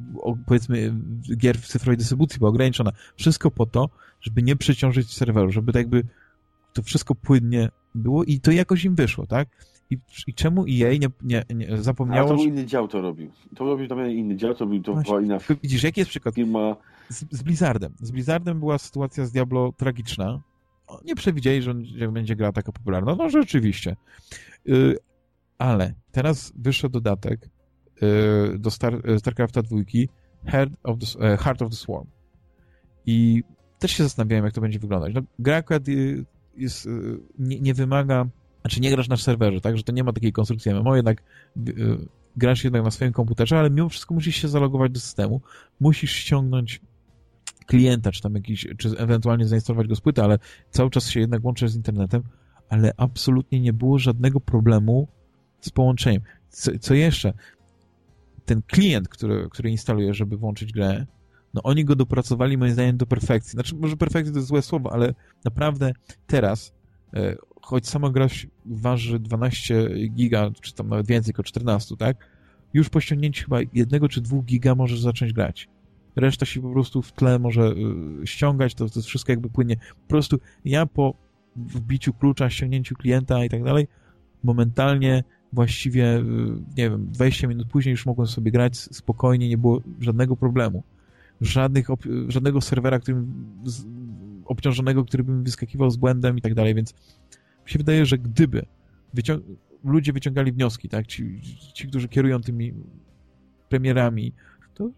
powiedzmy, gier w cyfrowej dystrybucji była ograniczona. Wszystko po to, żeby nie przeciążyć serweru, żeby tak jakby to wszystko płynnie było i to jakoś im wyszło, tak? I, i czemu EA nie, nie, nie zapomniało... A to był inny dział to robił. To robił tam inny dział, to, był, to Właśnie. była inna Widzisz, jaki jest przykład? Firma... Z, z Blizzardem. Z Blizzardem była sytuacja z Diablo tragiczna. Nie przewidzieli, że, że będzie gra taka popularna. No rzeczywiście. Yy, ale teraz wyszedł dodatek yy, do Star, y, StarCrafta 2 Heart of, the, uh, Heart of the Swarm. I też się zastanawiałem, jak to będzie wyglądać. No, gra akurat y, jest, y, nie, nie wymaga znaczy nie grasz na serwerze, tak, że to nie ma takiej konstrukcji MMO, jednak y, grasz jednak na swoim komputerze, ale mimo wszystko musisz się zalogować do systemu, musisz ściągnąć klienta, czy tam jakiś, czy ewentualnie zainstalować go z płyty, ale cały czas się jednak łączysz z internetem, ale absolutnie nie było żadnego problemu z połączeniem. Co, co jeszcze? Ten klient, który, który instaluje, żeby włączyć grę, no oni go dopracowali moim zdaniem do perfekcji. Znaczy, może perfekcja to jest złe słowo, ale naprawdę teraz e, choć sama gra waży 12 giga, czy tam nawet więcej, tylko 14, tak? Już po ściągnięciu chyba jednego czy dwóch giga możesz zacząć grać. Reszta się po prostu w tle może y, ściągać, to, to wszystko jakby płynie. Po prostu ja po wbiciu klucza, ściągnięciu klienta i tak dalej, momentalnie właściwie, y, nie wiem, 20 minut później już mogłem sobie grać spokojnie, nie było żadnego problemu. Żadnych, żadnego serwera, którym, obciążonego, który by wyskakiwał z błędem i tak dalej, więc mi się wydaje, że gdyby wycią ludzie wyciągali wnioski, tak? Ci, ci, którzy kierują tymi premierami, to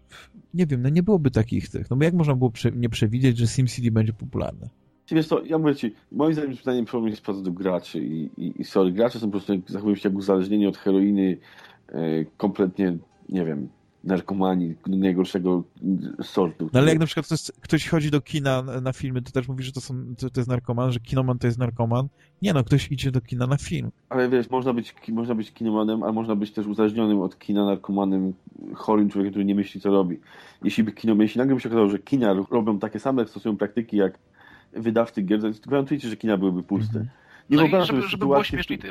nie wiem, no nie byłoby takich tych. No bo jak można było prze nie przewidzieć, że SimCity będzie popularne? Wiesz co, ja mówię ci, moim zdaniem pytaniem problem jest sprowadza do graczy i, i, i sorry, gracze są po prostu, zachowują się jak uzależnieni od heroiny e, kompletnie, nie wiem, narkomanii najgorszego sortu. No ale jak na przykład ktoś, ktoś chodzi do kina na, na, filmy, to też mówi, że to, są, to, to jest narkoman, że kinoman to jest narkoman. Nie no, ktoś idzie do kina na film. Ale wiesz, można być, można być kinomanem, ale można być też uzależnionym od kina narkomanem, chorym człowiekiem, który nie myśli, co robi. Jeśli by kino, jeśli nagle by się okazało, że kina robią takie same, stosują praktyki jak wydawcy gier, to gwarantujcie, że kina byłyby puste. -hmm. Nie no i żeby, żeby było śmieszniej, to,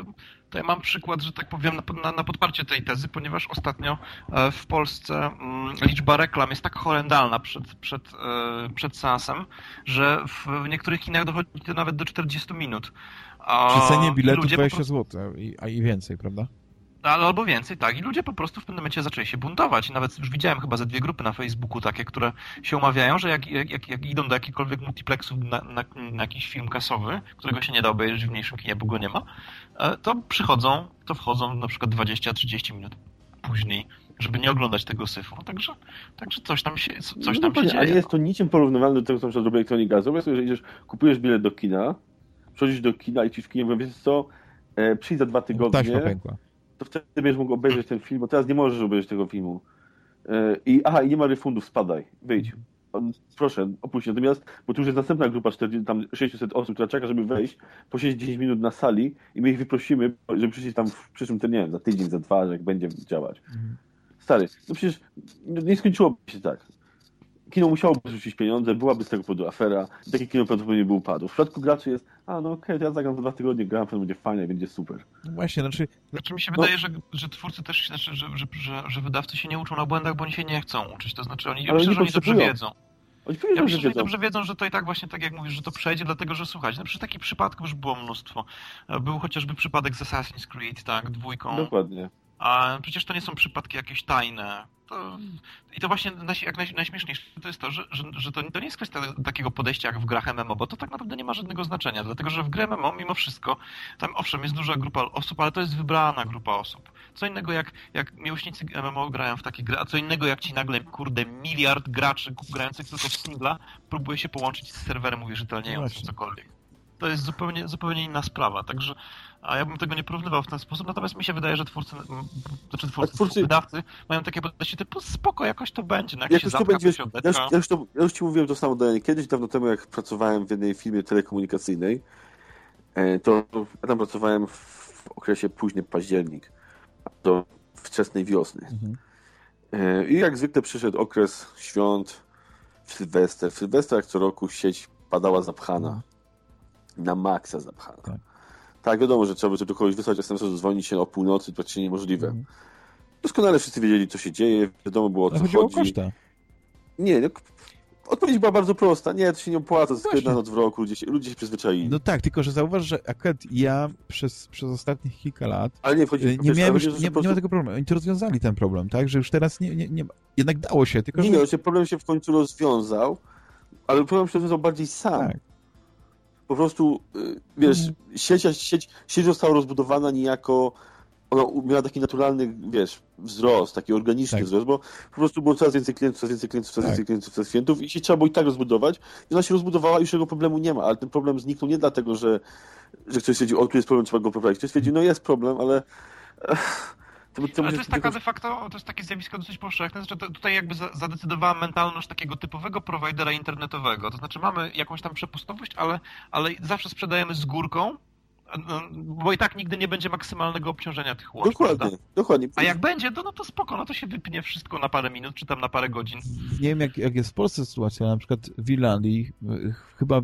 to ja mam przykład, że tak powiem, na, na, na podparcie tej tezy, ponieważ ostatnio e, w Polsce mm, liczba reklam jest tak horrendalna przed, przed, e, przed seansem, że w niektórych kinach dochodzi to nawet do 40 minut. A Przy cenie biletu 20 prostu... zł, a i więcej, prawda? Albo więcej, tak. I ludzie po prostu w pewnym momencie zaczęli się buntować. I nawet już widziałem chyba ze dwie grupy na Facebooku takie, które się umawiają, że jak, jak, jak idą do jakichkolwiek multiplexów na, na, na, jakiś film kasowy, którego się nie da obejrzeć w mniejszym kinie, bo go nie ma, e, to przychodzą, to wchodzą na przykład 20-30 minut później, żeby nie oglądać tego syfu. Także, także coś tam się, coś tam no, się dzieje. Ale jest to niczym porównywalne do tego, co na przykład robi Electronic Arts. Zobacz że idziesz, kupujesz bilet do kina, przychodzisz do kina i ci w kinie mówią, wiesz co, e, przyjdź za dwa tygodnie. To wtedy będziesz mógł obejrzeć ten film, bo teraz nie możesz obejrzeć tego filmu. E, I aha, i nie ma refundów, spadaj, wyjdź. Proszę, opuść. Natomiast, bo tu już jest następna grupa 40, tam 600 osób, która czeka, żeby wejść, posiedzieć 10 minut na sali i my ich wyprosimy, żeby przyjść tam w przyszłym terminie, za tydzień, za dwa, jak będzie działać. Mhm. Stary, no przecież nie skończyłoby się tak kino musiałoby rzucić pieniądze, byłaby z tego powodu afera takie kino prawdopodobnie by upadło. W przypadku graczy jest, a no okej, okay, ja zagram za dwa tygodnie, gram, to będzie fajnie, będzie super. No właśnie, znaczy... Znaczy mi się no... wydaje, że, że twórcy też, znaczy, że, że, że, że, wydawcy się nie uczą na błędach, bo oni się nie chcą uczyć, to znaczy oni, ja myślę, że oni dobrze wiedzą. Oni ja myślę, że oni dobrze wiedzą, że to i tak właśnie tak jak mówisz, że to przejdzie, dlatego że słuchajcie, no przecież takich przypadków już było mnóstwo. Był chociażby przypadek z Assassin's Creed, tak, dwójką. Dokładnie. A przecież to nie są przypadki jakieś tajne. To, I to właśnie jak naj, najśmieszniejsze to jest to, że, że, że to, to, nie jest kwestia takiego podejścia jak w grach MMO, bo to tak naprawdę nie ma żadnego znaczenia, dlatego że w grę MMO mimo wszystko, tam owszem jest duża grupa osób, ale to jest wybrana grupa osób. Co innego jak, jak miłośnicy MMO grają w takie gry, a co innego jak ci nagle, kurde, miliard graczy grających tylko w singla próbuje się połączyć z serwerem uwierzytelniającym cokolwiek. To jest zupełnie, zupełnie inna sprawa, także a ja bym tego nie porównywał w ten sposób, natomiast mi się wydaje, że twórcy, znaczy twórcy, twórcy... wydawcy mają takie podejście typu spoko, jakoś to będzie, no jak, jak się zatka, będzie, się ja, już, ja, już to, ja już ci mówiłem to samo, Daniel. kiedyś dawno temu, jak pracowałem w jednej firmie telekomunikacyjnej, e, to ja tam pracowałem w okresie późny październik, do wczesnej wiosny. Mhm. E, I jak zwykle przyszedł okres świąt, w Sylwester. W Sylwester jak co roku sieć padała zapchana. Mhm. Na maksa zapchana. Tak. Tak, wiadomo, że trzeba by do kogoś wysłać SMS, dzwonić się o północy, to praktycznie niemożliwe. Mm. Doskonale wszyscy wiedzieli, co się dzieje, wiadomo było, o co chodzi. o koszta. Nie, no, odpowiedź była bardzo prosta. Nie, to się nie opłaca, to jest noc w roku, ludzie się, ludzie się przyzwyczaili. No tak, tylko że zauważ, że akurat ja przez, przez ostatnich kilka lat ale nie, wchodzi, y, nie, miałem już, nie, prostu... nie ma tego problemu. Oni to rozwiązali ten problem, tak? Że już teraz nie, nie, nie jednak dało się, tylko Nie, że... nie, problem się w końcu rozwiązał, ale problem się rozwiązał bardziej sam. Tak po prostu, y, wiesz, mm. sieć, sieć, sieć została rozbudowana niejako, ona miała taki naturalny, wiesz, wzrost, taki organiczny tak. wzrost, bo po prostu było coraz więcej klientów, coraz więcej klientów, coraz tak. więcej klientów, coraz klientów i się trzeba było i tak rozbudować. I ona się rozbudowała i już tego problemu nie ma, ale ten problem zniknął nie dlatego, że, że ktoś stwierdził, o, tu jest problem, trzeba go poprawić. Ktoś stwierdził, no jest problem, ale... To, to, Ale to jest taka de facto, to jest takie zjawisko dosyć powszechne, że tutaj jakby zadecydowała mentalność takiego typowego prowajdera internetowego. To znaczy mamy jakąś tam przepustowość, ale, ale zawsze sprzedajemy z górką, no, bo i tak nigdy nie będzie maksymalnego obciążenia tych łączy. Dokładnie, prawda? dokładnie. A jak będzie, to, no to spoko, no to się wypnie wszystko na parę minut, czy tam na parę godzin. Nie wiem, jak, jak jest w Polsce sytuacja, na przykład w Irlandii, chyba,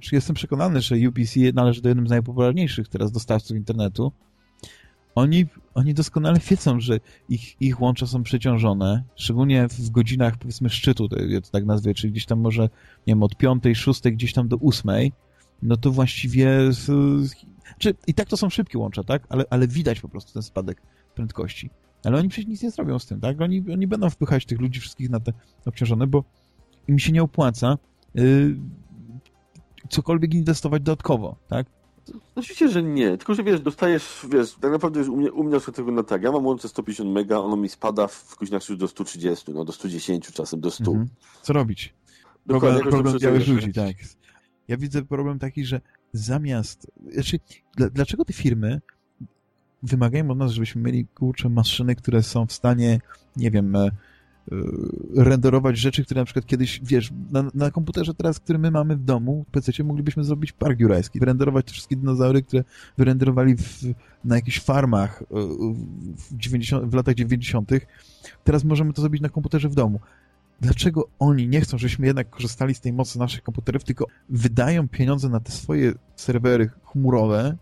czy jestem przekonany, że UPC należy do jednym z najpopularniejszych teraz dostawców internetu, oni, oni doskonale wiedzą, że ich, ich łącza są przeciążone, szczególnie w godzinach, powiedzmy, szczytu, ja to tak nazwę, czyli gdzieś tam może, nie wiem, od piątej, szóstej, gdzieś tam do ósmej, no to właściwie... Czy, I tak to są szybkie łącza, tak? Ale, ale widać po prostu ten spadek prędkości. Ale oni przecież nic nie zrobią z tym, tak? Oni, oni będą wpychać tych ludzi wszystkich na te obciążone, bo im się nie opłaca yy, cokolwiek inwestować dodatkowo, tak? Oczywiście, że nie. Tylko, że wiesz, dostajesz, wiesz, tak naprawdę u mnie, u mnie tego na tak. Ja mam łącze 150 mega, ono mi spada w godzinach już do 130, no do 110 czasem, do 100. Mhm. Co robić? Problem, problem białych ludzi, tak. Ja widzę problem taki, że zamiast... Znaczy, dlaczego te firmy wymagają od nas, żebyśmy mieli, kurczę, maszyny, które są w stanie, nie wiem, E, renderować rzeczy, które na przykład kiedyś, wiesz, na, na komputerze teraz, który my mamy w domu, w PC moglibyśmy zrobić park jurajski, wyrenderować te wszystkie dinozaury, które wyrenderowali w, na jakichś farmach e, w, 90, w latach 90. Teraz możemy to zrobić na komputerze w domu. Dlaczego oni nie chcą, żebyśmy jednak korzystali z tej mocy naszych komputerów, tylko wydają pieniądze na te swoje serwery chmurowe,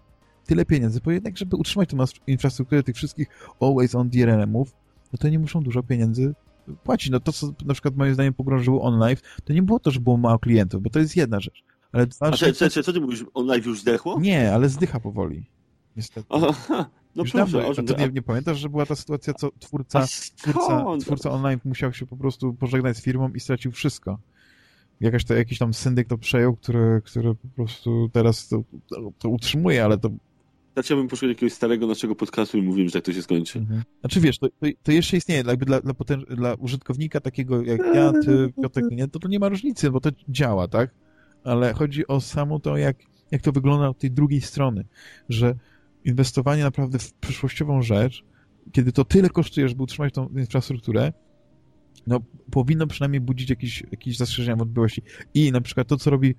tyle pieniędzy, bo jednak, żeby utrzymać tę infrastrukturę tych wszystkich always on DRM-ów, no to nie muszą dużo pieniędzy płaci. No to, co na przykład moim zdaniem pogrążyło OnLive, to nie było to, że było mało klientów, bo to jest jedna rzecz. Ale dwa, A że... co, co ty mówisz, OnLive już zdechło? Nie, ale zdycha powoli. Niestety. Aha, no już proszę. Dawno, to nie, nie pamiętasz, że była ta sytuacja, co twórca, twórca, twórca online musiał się po prostu pożegnać z firmą i stracił wszystko. Jakaś to, jakiś tam syndyk to przejął, który, który po prostu teraz to, to, to utrzymuje, ale to Chciałbym poszukać jakiegoś starego naszego podcastu i mówiłem, że tak to się skończy. Mhm. Znaczy wiesz, to, to, jeszcze istnieje, jakby dla, dla, dla użytkownika takiego jak ja, ty, Piotrek, nie, to, to nie ma różnicy, bo to działa, tak? Ale chodzi o samo to, jak, jak to wygląda od tej drugiej strony, że inwestowanie naprawdę w przyszłościową rzecz, kiedy to tyle kosztuje, żeby utrzymać tą infrastrukturę, no powinno przynajmniej budzić jakieś, jakieś zastrzeżenia wątpliwości. I na przykład to, co robi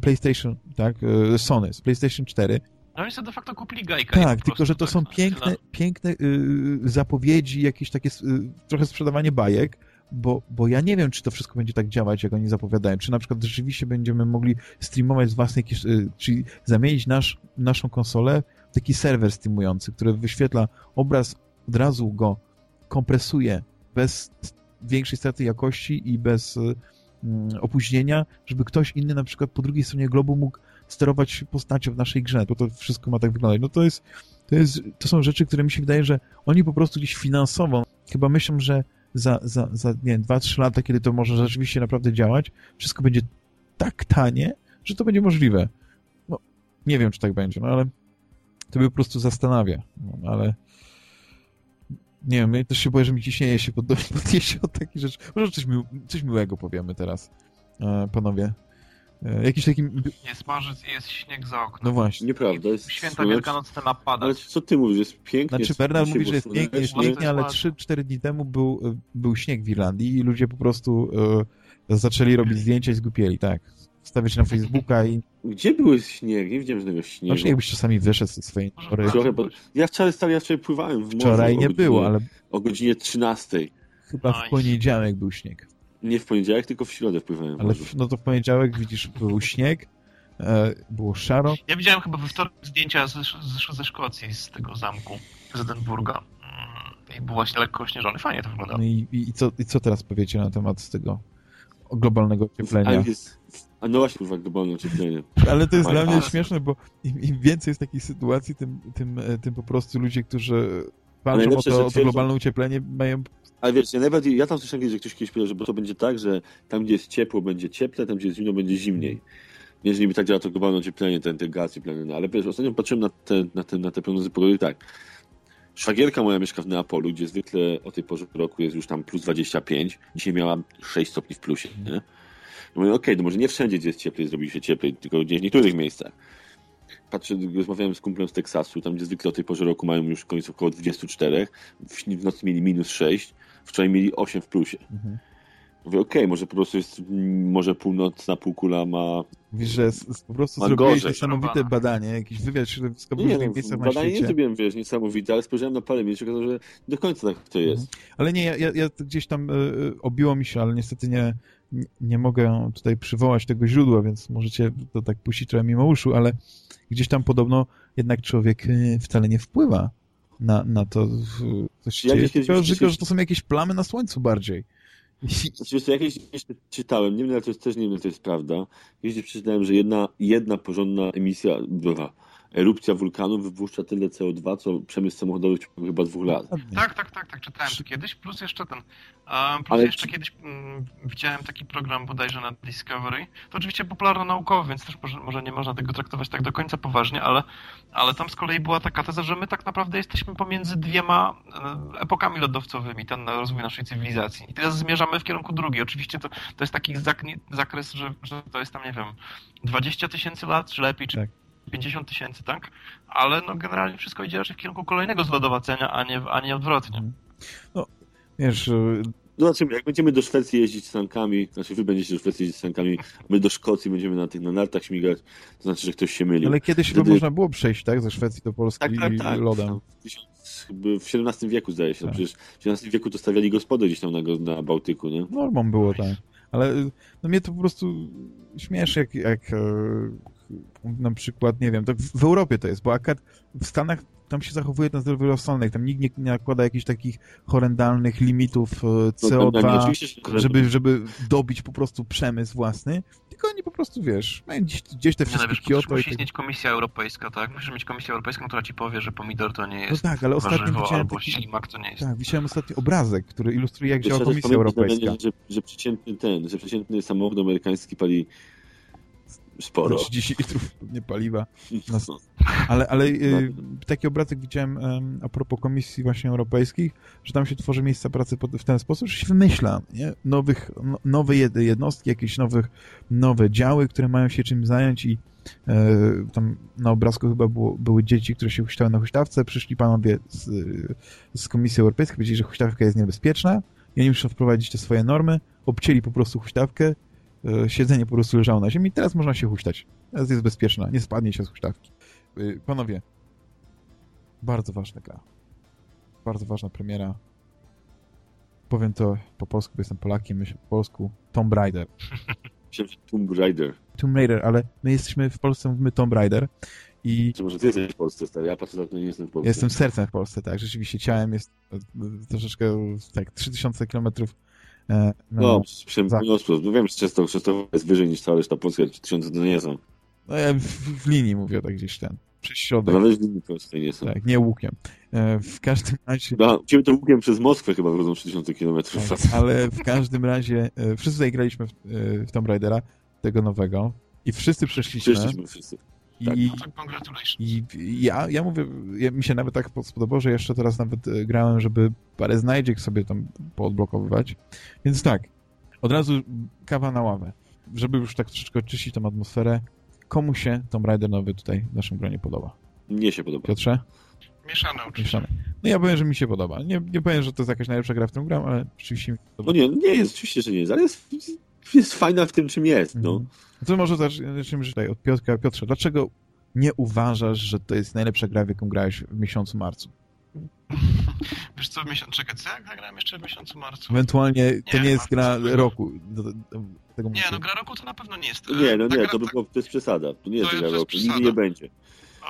PlayStation, tak, e, Sony z PlayStation 4, no oni sobie de facto kupili gajkę. Tak, tylko że to tak są piękne, piękne yy, zapowiedzi, jakieś takie yy, trochę sprzedawanie bajek, bo, bo ja nie wiem, czy to wszystko będzie tak działać, jak oni zapowiadają. Czy na przykład rzeczywiście będziemy mogli streamować z własnej yy, czyli zamienić nasz, naszą konsolę w taki serwer streamujący, który wyświetla obraz, od razu go kompresuje bez większej straty jakości i bez y, mm, opóźnienia, żeby ktoś inny na przykład po drugiej stronie globu mógł sterować postacią w naszej grze, bo to wszystko ma tak wyglądać. No to jest, to jest, to są rzeczy, które mi się wydaje, że oni po prostu gdzieś finansowo chyba myślą, że za, za, za nie wiem, 2-3 lata, kiedy to może rzeczywiście naprawdę działać, wszystko będzie tak tanie, że to będzie możliwe. No, nie wiem, czy tak będzie, no ale to mnie po prostu zastanawia. No, ale nie wiem, ja też się boję, że mi ciśnieje się pod, podniesie od takich rzeczy. Może coś, mi, coś miłego powiemy teraz, e, panowie. E, jakiś taki... Jest marzec i jest śnieg za oknem. No właśnie. Nieprawda. Jest Święta słonecz... wielkanocne ma padać. Ale co ty mówisz, jest pięknie? Znaczy Bernard mówi, że jest pięknie, jest pięknie, ale 3-4 dni temu był, e, był śnieg w Irlandii i ludzie po prostu e, zaczęli robić zdjęcia i zgupieli, tak. Stawiać na Facebooka i... Gdzie był śnieg? Nie widziałem żadnego śniegu. Znaczy jakbyś czasami wyszedł ze swojej pory. bo ja wczoraj, ja wczoraj pływałem w morzu. Wczoraj nie było, ale... O godzinie 13. Chyba w poniedziałek był śnieg. Nie w poniedziałek, tylko w środę wpływałem. Ale w, no to w poniedziałek widzisz, był śnieg, e, było szaro. Ja widziałem chyba we wtorek zdjęcia ze, ze, ze Szkocji, z tego zamku, z Edynburga. Mm, I był właśnie lekko ośnieżony. Fajnie to wyglądało. No i, i, co, i co teraz powiecie na temat tego globalnego ocieplenia? A no właśnie, kurwa, globalne ocieplenie. Ale to jest dla mnie śmieszne, bo im, im, więcej jest takich sytuacji, tym, tym, e, tym po prostu ludzie, którzy walczą o to, o to globalne ocieplenie, mają ale wiesz, ja najbardziej, ja tam słyszałem że ktoś kiedyś powiedział, że to będzie tak, że tam, gdzie jest ciepło, będzie cieple, tam, gdzie jest zimno, będzie zimniej. Jeżeli by tak działa to globalne ocieplenie, ten, ten gaz. No, ale wiesz, ostatnio patrzyłem na te, na te, na te prognozy pogody tak. Szwagierka moja mieszka w Neapolu, gdzie zwykle o tej porze roku jest już tam plus 25. Dzisiaj miała 6 stopni w plusie, nie? I mówię, okej, okay, no może nie wszędzie, gdzie jest cieplej, zrobi się cieplej, tylko gdzieś w niektórych miejscach. Patrzę, rozmawiałem z kumplem z Teksasu, tam gdzie zwykle o tej porze roku mają już koniec około 24, w nocy mieli minus 6, Wczoraj mieli 8 w plusie. Mhm. Mówię, okej, okay, może po prostu jest, może północna półkula ma... Wiesz, że po prostu zrobiłeś niesamowite badanie, jakiś wywiad środowiskowy nie, różnych miejscach badanie nie zrobiłem, wiesz, niesamowite, ale spojrzałem na parę miejsc i okazało, że do końca tak to jest. Mhm. Ale nie, ja, ja gdzieś tam y, obiło mi się, ale niestety nie, nie mogę tutaj przywołać tego źródła, więc możecie to tak puścić trochę mimo uszu, ale gdzieś tam podobno jednak człowiek y, wcale nie wpływa na, na to, co się ja dzieje. Tylko, że, że to są jakieś plamy na słońcu bardziej. Oczywiście, ja kiedyś czytałem, nie wiem, ale to jest też nie wiem, to jest prawda. Kiedyś przeczytałem, że jedna, jedna porządna emisja, bywa, erupcja wulkanu wypuszcza tyle CO2, co przemysł samochodowy w ciągu chyba dwóch lat. Tak, tak, tak, tak, czytałem to kiedyś, plus jeszcze ten, plus Ale jeszcze czy... kiedyś mm, widziałem taki program bodajże na Discovery, to oczywiście popularno-naukowy, więc też może, może nie można tego traktować tak do końca poważnie, ale, ale tam z kolei była taka teza, że my tak naprawdę jesteśmy pomiędzy dwiema e, epokami lodowcowymi, ten rozwój naszej cywilizacji. I teraz zmierzamy w kierunku drugiej. Oczywiście to, to jest taki zakres, że, że to jest tam, nie wiem, 20 tysięcy lat, czy lepiej, czy tak 50 tysięcy, tak? Ale no generalnie wszystko idzie raczej w kierunku kolejnego zlodowacenia, a nie, a nie odwrotnie. No, wiesz... Zobaczymy, jak będziemy do Szwecji jeździć sankami, znaczy wy będziecie do Szwecji jeździć sankami, my do Szkocji będziemy na tych na nartach śmigać, to znaczy, że ktoś się myli. Ale kiedyś Wtedy... można było przejść, tak? Ze Szwecji do Polski tak, tak, tak. lodem. W XVII wieku zdaje się, tak. przecież w XVII wieku to stawiali gospodę gdzieś tam na, na Bałtyku, nie? Normą było, tak. Ale no mnie to po prostu śmieszy, jak, jak e, na przykład, nie wiem, to w Europie to jest, bo akurat w Stanach tam się zachowuje ten zdrowy rozsądek, tam nikt nie, nie nakłada jakichś takich horrendalnych limitów e, CO2, no, żeby, żeby dobić po prostu przemysł własny, tylko oni po prostu, wiesz, mają gdzieś, gdzieś te wszystkie nie, no, wiesz, Kyoto... Musi istnieć Komisja Europejska, tak? Musisz mieć Komisję Europejską, która ci powie, że pomidor to nie jest no tak, ale ostatnio warzywo, widziałem albo taki, ślimak to nie jest. Tak, widziałem ostatni obrazek, który ilustruje, jak działa Komisja Europejska. Że, że przeciętny ten, że przeciętny samochód amerykański pali Sporo. 30 litrów nie paliwa. No, ale, ale y, taki obrazek widziałem a propos Komisji właśnie Europejskich, że tam się tworzy miejsca pracy w ten sposób, że się wymyśla nie? Nowych, no, nowe jednostki, jakieś nowych, nowe działy, które mają się czym zająć i e, tam na obrazku chyba było, były dzieci, które się huśtały na huśtawce, przyszli panowie z, z Komisji Europejskiej, powiedzieli, że huśtawka jest niebezpieczna i oni muszą wprowadzić te swoje normy, obcięli po prostu huśtawkę siedzenie po prostu leżało na ziemi. Teraz można się huśtać. Teraz jest bezpieczna, nie spadnie się z huśtawki. E, panowie, bardzo ważna gra. Bardzo ważna premiera. Powiem to po polsku, bo jestem Polakiem, myślę po polsku. Tomb Raider. Tomb Raider. Tomb Raider, ale my jesteśmy w Polsce, mówimy Tomb Raider. I... Czy może ty jesteś w Polsce, stary? Ja patrzę nie jestem w Polsce. Jestem sercem w Polsce, tak. Rzeczywiście ciałem jest e, troszeczkę tak 3000 kilometrów E, no, no, przy, za... no, wiem, że często, często jest wyżej niż cała reszta Polski, ale 3000 to nie są. No ja w, w, linii mówię tak gdzieś ten, przez środek. No, nawet w linii prostej nie są. Tak, nie łukiem. E, w każdym razie... No, ciebie to łukiem przez Moskwę chyba wchodzą 3000 km. Tak, ale w każdym razie e, wszyscy tutaj graliśmy w, w Tomb Raidera, tego nowego i wszyscy przeszliśmy. Przeszliśmy wszyscy. Tak. I, I, ja, ja mówię, ja, mi się nawet tak spodobało, że jeszcze teraz nawet e, grałem, żeby parę znajdziek sobie tam poodblokowywać. Więc tak, od razu kawa na ławę. Żeby już tak troszeczkę oczyścić tą atmosferę, komu się Tomb Raider nowy tutaj w naszym gronie podoba? Mnie się podoba. Piotrze? Mieszane oczywiście. Mieszane. No ja powiem, że mi się podoba. Nie, nie powiem, że to jest jakaś najlepsza gra w tym gram, ale rzeczywiście mi się podoba. No nie, nie jest, oczywiście, że nie jest, ale jest, jest fajna w tym, czym jest, no. Mm. To może zacznijmy tutaj od Piotra. Piotrze, dlaczego nie uważasz, że to jest najlepsza gra, w jaką grałeś w miesiącu marcu? Wiesz co, miesiąc, czekaj, co ja grałem jeszcze w miesiącu marcu? Ewentualnie to nie, nie jest gra roku. Do, do, do nie, no gra roku to na pewno nie jest. Nie, no nie, gra, to, by było, to jest przesada. To nie jest to gra roku, nigdy nie będzie.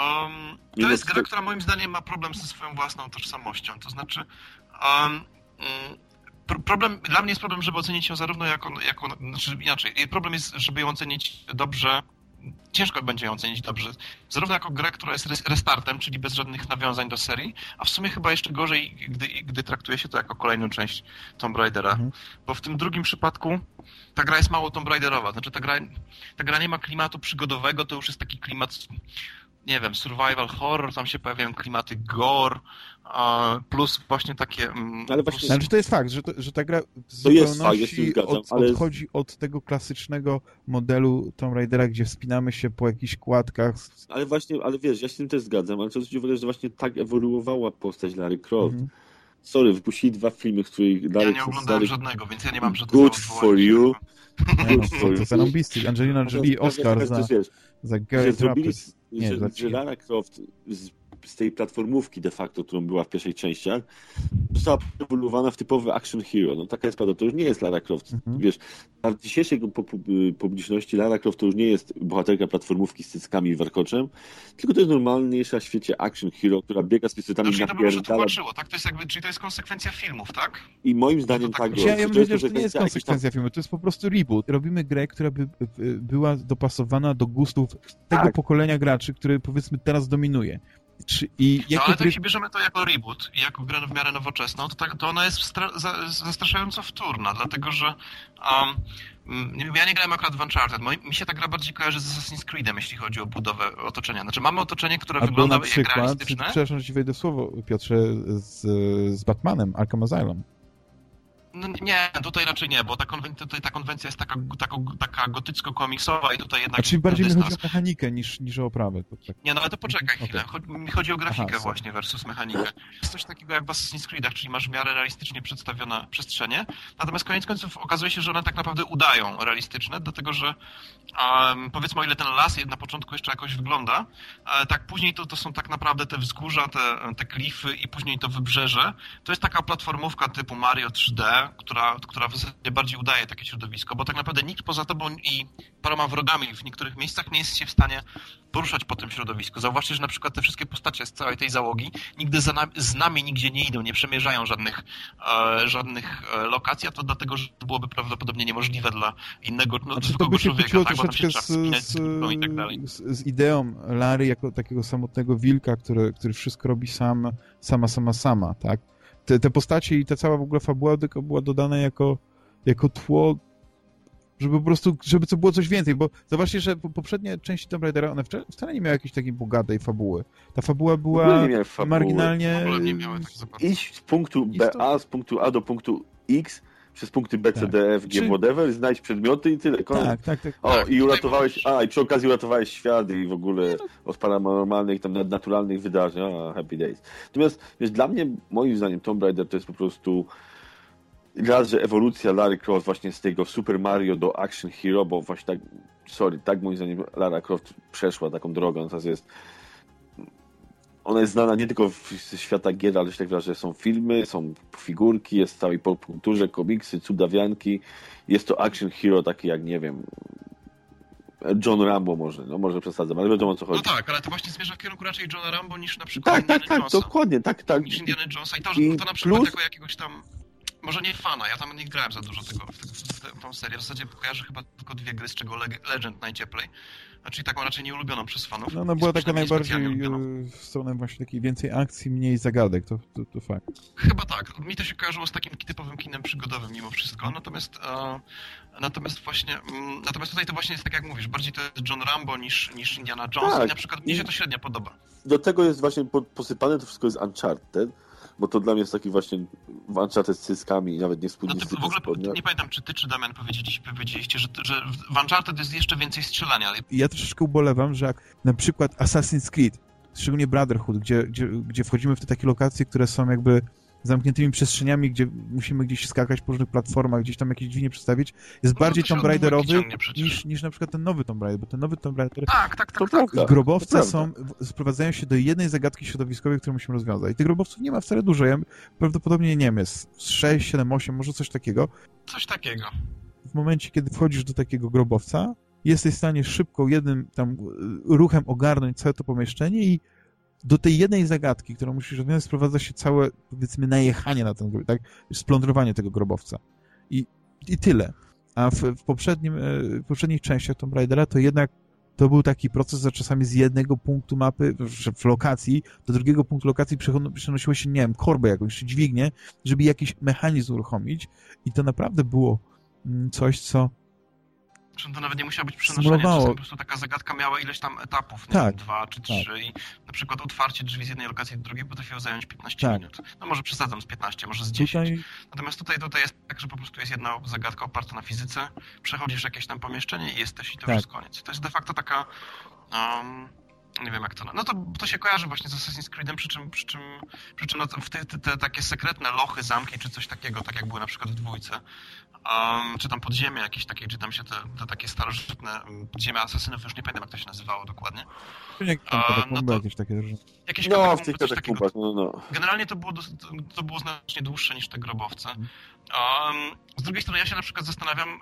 Um, to jest gra, która moim zdaniem ma problem ze swoją własną tożsamością. To znaczy, um, problem, dla mnie jest problem, żeby ocenić ją zarówno jako, jako znaczy inaczej, problem jest, żeby ją ocenić dobrze, ciężko będzie ją ocenić dobrze, zarówno jako grę, która jest restartem, czyli bez żadnych nawiązań do serii, a w sumie chyba jeszcze gorzej, gdy, gdy traktuje się to jako kolejną część Tomb Raidera, mhm. bo w tym drugim przypadku ta gra jest mało Tomb Raiderowa, znaczy ta gra, ta gra nie ma klimatu przygodowego, to już jest taki klimat nie wiem, survival horror, tam się pojawiają klimaty gore, plus właśnie takie... Mm, ale właśnie... Znaczy to jest fakt, że, to, że ta gra w to jest fakt, zgadzam, od, ale... odchodzi od tego klasycznego modelu Tomb Raidera, gdzie wspinamy się po jakichś kładkach. Ale właśnie, ale wiesz, ja się z tym też zgadzam, ale co zwrócić uwagę, że właśnie tak ewoluowała postać Larry Croft. Mhm. Sorry, wypuścili dwa filmy, z których Larry Ja nie oglądałem żadnego, więc ja nie mam żadnego Good for you. Good for you. To zarąbisty. Angelina Jolie Oscar za, za Gary Trappist. Nie, że, że Lara Croft z tej platformówki de facto, którą była w pierwszej częściach, została ewoluowana w typowy action hero. No taka jest prawda, to już nie jest Lara Croft. Mhm. Wiesz, dla dzisiejszej publiczności Lara Croft to już nie jest bohaterka platformówki z cyckami i warkoczem, tylko to jest normalniejsza w świecie action hero, która biega z pistoletami znaczy, na pierdala. tak? To jest jakby, czyli to jest konsekwencja filmów, tak? I moim zdaniem no tak. tak ja, ja myślę, że to nie jest konsekwencja tam... filmu, to jest po prostu reboot. Robimy grę, która by była dopasowana do gustów tego tak. pokolenia graczy, który powiedzmy teraz dominuje. Czy, i no, ale jeśli bierzemy to jako reboot i jako grę w miarę nowoczesną, to, tak, to ona jest za, zastraszająco wtórna, dlatego że um, ja nie grałem akurat w Uncharted. Mi się ta gra bardziej kojarzy z Assassin's Creedem, jeśli chodzi o budowę otoczenia. Znaczy mamy otoczenie, które Albo wygląda na przykład, jak realistyczne. Przepraszam, że ci wejdę słowo, Piotrze, z, z Batmanem, Arkham Asylum. No nie, tutaj raczej nie, bo ta, konwencja, tutaj ta konwencja jest taka, taka, taka gotycko-komiksowa i tutaj jednak... A czyli bardziej mi chodzi o mechanikę niż, niż o oprawę. Tak. Nie, no ale to poczekaj chwilę. Okay. Mi chodzi o grafikę Aha, właśnie versus mechanikę. Jest coś takiego jak w Assassin's Creedach, czyli masz w miarę realistycznie przedstawione przestrzenie, natomiast koniec końców okazuje się, że one tak naprawdę udają realistyczne, dlatego że um, powiedzmy o ile ten las na początku jeszcze jakoś wygląda, e, tak później to, to są tak naprawdę te wzgórza, te, te klify i później to wybrzeże. To jest taka platformówka typu Mario 3D, która, która w zasadzie bardziej udaje takie środowisko, bo tak naprawdę nikt poza tobą i paroma wrogami w niektórych miejscach nie jest się w stanie poruszać po tym środowisku. Zauważcie, że na przykład te wszystkie postacie z całej tej załogi nigdy za nami, z nami nigdzie nie idą, nie przemierzają żadnych, e, żadnych e, lokacji, a to dlatego, że to byłoby prawdopodobnie niemożliwe dla innego no, znaczy, to by się człowieka, tak, troszeczkę z, z, tak z, z, ideą Lary jako takiego samotnego wilka, który, który wszystko robi sam, sama, sama, sama, tak? Te, te postacie i ta cała w ogóle fabuła tylko była dodana jako, jako tło, żeby po prostu, żeby to było coś więcej, bo zobaczcie, że poprzednie części Tomb Raidera, one wcale, wcale nie miały jakiejś takiej bogatej fabuły. Ta fabuła była marginalnie... Idź z punktu B, A, z punktu A do punktu X przez punkty B, C, D, F, G, Czy... whatever, znajdź przedmioty i tyle. Koniec. Tak, tak, tak. O, i uratowałeś, a, i przy okazji uratowałeś świat i w ogóle no. od paranormalnych, tam nadnaturalnych wydarzeń, a, happy days. Natomiast, wiesz, dla mnie, moim zdaniem, Tomb Raider to jest po prostu raz, że ewolucja Lara Croft właśnie z tego Super Mario do Action Hero, bo właśnie tak, sorry, tak moim zdaniem Lara Croft przeszła taką drogą, teraz jest ona jest znana nie tylko ze świata gier, ale też tak że są filmy, są figurki, jest w całej popkulturze, komiksy, cudawianki. Jest to action hero taki jak, nie wiem, John Rambo może, no może przesadzam, ale wiadomo o co chodzi. No tak, ale to właśnie zmierza w kierunku raczej Johna Rambo niż na przykład Tak, Indiana tak, tak, Jonesa. dokładnie, tak, tak. Niż Indiana Jonesa i to, I to na przykład plus... jako jakiegoś tam może nie fana, ja tam nie grałem za dużo tego, w, w, w, tą serię. W zasadzie kojarzę chyba tylko dwie gry, z czego Legend najcieplej. Znaczy taką raczej nieulubioną przez fanów. No, no była taka najbardziej e, w stronę właśnie takiej więcej akcji, mniej zagadek, to, to, to, fakt. Chyba tak. Mi to się kojarzyło z takim typowym kinem przygodowym mimo wszystko, natomiast e, natomiast właśnie mm, natomiast tutaj to właśnie jest tak jak mówisz, bardziej to jest John Rambo niż, niż Indiana Jones tak. i na przykład mnie się to średnio podoba. Do tego jest właśnie posypane to wszystko jest Uncharted, bo to dla mnie jest taki właśnie Uncharted z cyskami i nawet nie spódnicy. No w ogóle nie pamiętam, czy ty, czy Damian powiedzieliście, powiedzieliście że, że w Uncharted jest jeszcze więcej strzelania. Ale... Ja troszeczkę ubolewam, że jak na przykład Assassin's Creed, szczególnie Brotherhood, gdzie, gdzie, gdzie wchodzimy w te takie lokacje, które są jakby zamkniętymi przestrzeniami, gdzie musimy gdzieś skakać po różnych platformach, gdzieś tam jakieś drzwi nie przedstawić, jest no, bardziej Tomb Raiderowy niż, niż na przykład ten nowy Tomb Raider, bo ten nowy Tomb Raider... Tak, tak, tak. tak. tak. Grobowce są, sprowadzają się do jednej zagadki środowiskowej, którą musimy rozwiązać. I tych grobowców nie ma wcale dużo. Ja prawdopodobnie, nie wiem, jest 6, 7, 8, może coś takiego. Coś takiego. W momencie, kiedy wchodzisz do takiego grobowca, jesteś w stanie szybko jednym tam ruchem ogarnąć całe to pomieszczenie i do tej jednej zagadki, którą musisz rozwiązać, sprowadza się całe, powiedzmy, najechanie na ten tak? Splądrowanie tego grobowca. I, i tyle. A w, w, poprzednim, e, w poprzednich częściach Tomb Raidera to jednak to był taki proces, że czasami z jednego punktu mapy, w lokacji, do drugiego punktu lokacji przenosiło się, nie wiem, korbę jakąś, czy dźwignię, żeby jakiś mechanizm uruchomić i to naprawdę było mm, coś, co że to nawet nie musiało być przenoszenie, czasem po prostu taka zagadka miała ileś tam etapów, tak, wiem, dwa czy trzy tak. i na przykład otwarcie drzwi z jednej lokacji do drugiej potrafiło zająć 15 tak. minut. No może przesadzam z 15, może z 10. Tutaj... Natomiast tutaj, tutaj jest tak, że po prostu jest jedna zagadka oparta na fizyce, przechodzisz jakieś tam pomieszczenie i jesteś i to tak. już jest koniec. To jest de facto taka um, nie wiem jak to. No to, to się kojarzy właśnie z Assassin's Creedem, przy czym, przy czym, przy czym no te, te, te, takie sekretne lochy, zamki czy coś takiego, tak jak były na przykład w dwójce, um, czy tam podziemie jakieś takie, czy tam się te, te takie starożytne podziemia asasynów, już nie pamiętam jak to się nazywało dokładnie. Jak tam no to, jakieś takie jakieś No, w tych katakumbach, no, no. Generalnie to było, to było znacznie dłuższe niż te grobowce. Um, z drugiej strony ja się na przykład zastanawiam,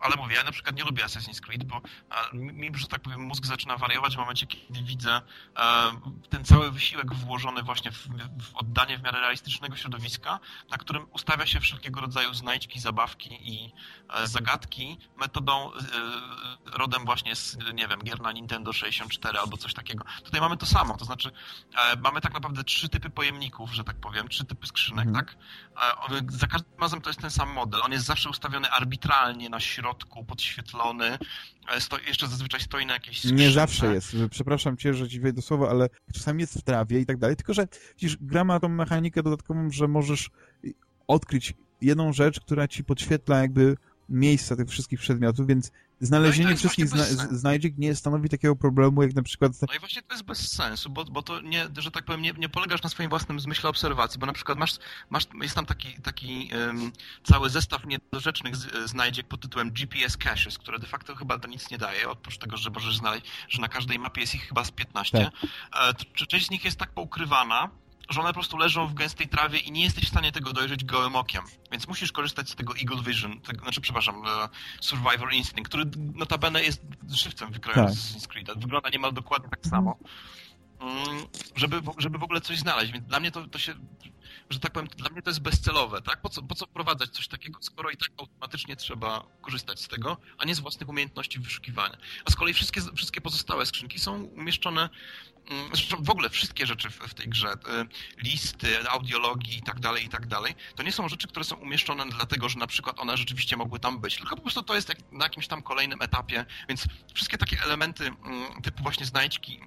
ale mówię, ja na przykład nie lubię Assassin's Creed, bo mi, że tak powiem, mózg zaczyna wariować w momencie, kiedy widzę ten cały wysiłek włożony właśnie w, w, oddanie w miarę realistycznego środowiska, na którym ustawia się wszelkiego rodzaju znajdźki, zabawki i e, zagadki metodą e, rodem właśnie z, nie wiem, gier na Nintendo 64 albo coś takiego. Tutaj mamy to samo, to znaczy e, mamy tak naprawdę trzy typy pojemników, że tak powiem, trzy typy skrzynek, mm. tak? Za każdym razem to jest ten sam model. On jest zawsze ustawiony arbitralnie na środku, podświetlony. Sto, jeszcze zazwyczaj stoi na jakiejś skrzynce. Nie zawsze jest. Przepraszam cię, że ci wejdę słowo, ale czasami jest w trawie i tak dalej. Tylko, że widzisz, gra ma tą mechanikę dodatkową, że możesz odkryć jedną rzecz, która ci podświetla jakby miejsca tych wszystkich przedmiotów, więc znalezienie no wszystkich zna znajdziek nie stanowi takiego problemu, jak na przykład... No i właśnie to jest bez sensu, bo, bo to nie, że tak powiem, nie, nie polegasz na swoim własnym zmyśle obserwacji, bo na przykład masz, masz jest tam taki, taki um, cały zestaw niedorzecznych znajdziek pod tytułem GPS Caches, które de facto chyba to nic nie daje, oprócz tego, że możesz znaleźć, że na każdej mapie jest ich chyba z 15. Tak. E, część z nich jest tak poukrywana, że one po prostu leżą w gęstej trawie i nie jesteś w stanie tego dojrzeć gołym okiem. Więc musisz korzystać z tego Eagle Vision, tego, znaczy, przepraszam, e, Survivor Instinct, który notabene jest żywcem wykrojony tak. z Assassin's Creed. Wygląda niemal dokładnie tak samo. Mm, żeby, żeby w ogóle coś znaleźć. Więc dla mnie to, to się, że tak powiem, dla mnie to jest bezcelowe, tak? Po co, po co wprowadzać coś takiego, skoro i tak automatycznie trzeba korzystać z tego, a nie z własnych umiejętności wyszukiwania. A z kolei wszystkie, wszystkie pozostałe skrzynki są umieszczone Mm, zresztą w ogóle wszystkie rzeczy w, tej grze, y, listy, audiologii i tak dalej, i tak dalej, to nie są rzeczy, które są umieszczone dlatego, że na przykład one rzeczywiście mogły tam być, tylko po prostu to jest jak, na jakimś tam kolejnym etapie, więc wszystkie takie elementy mm, typu właśnie znajdźki,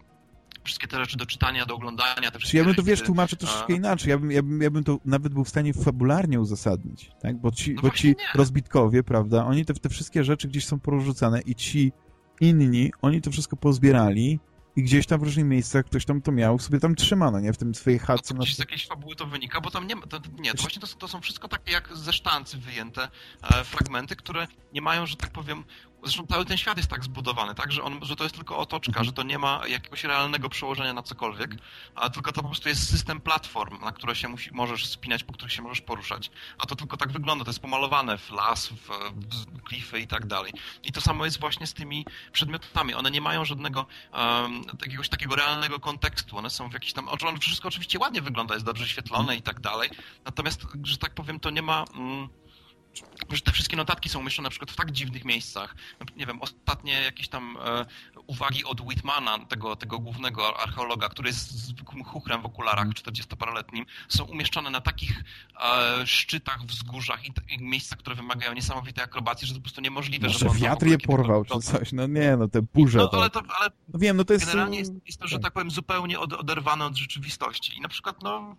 wszystkie te rzeczy do czytania, do oglądania, te wszystkie Ja bym to, wiesz, tłumaczył troszeczkę inaczej. Ja bym, ja, bym, ja bym to nawet był w stanie fabularnie uzasadnić, tak? Bo ci, no bo ci rozbitkowie, prawda, oni te, te wszystkie rzeczy gdzieś są porzucane i ci inni, oni to wszystko pozbierali i gdzieś tam w różnych miejscach ktoś tam to miał, sobie tam trzymano, nie? W tym swojej chatce. No, gdzieś z jakiejś fabuły to wynika, bo tam nie ma, to, nie, to właśnie to, to, są wszystko takie jak ze sztancy wyjęte e, fragmenty, które nie mają, że tak powiem, Zresztą cały ten świat jest tak zbudowany, tak, że, on, że to jest tylko otoczka, mhm. że to nie ma jakiegoś realnego przełożenia na cokolwiek, a tylko to po prostu jest system platform, na które się musi, możesz spinać, po których się możesz poruszać. A to tylko tak wygląda, to jest pomalowane w las, w, w klify i tak dalej. I to samo jest właśnie z tymi przedmiotami. One nie mają żadnego um, jakiegoś takiego realnego kontekstu. One są w jakiś tam... Wszystko oczywiście ładnie wygląda, jest dobrze świetlone i tak dalej. Natomiast, że tak powiem, to nie ma... Mm, że te wszystkie notatki są umieszczone na przykład w tak dziwnych miejscach. Nie wiem, ostatnie jakieś tam e, uwagi od Whitmana, tego, tego głównego archeologa, który jest zwykłym chuchrem w okularach, 40-paroletnim, są umieszczone na takich e, szczytach, wzgórzach i, i miejscach, które wymagają niesamowitej akrobacji, że to po prostu niemożliwe, Może żeby wiatr je porwał czy coś, no nie, no te burze. No, ale, to, ale no wiem, no to jest... Generalnie jest, jest to, że tak, powiem, zupełnie od, oderwane od rzeczywistości. I na przykład, no,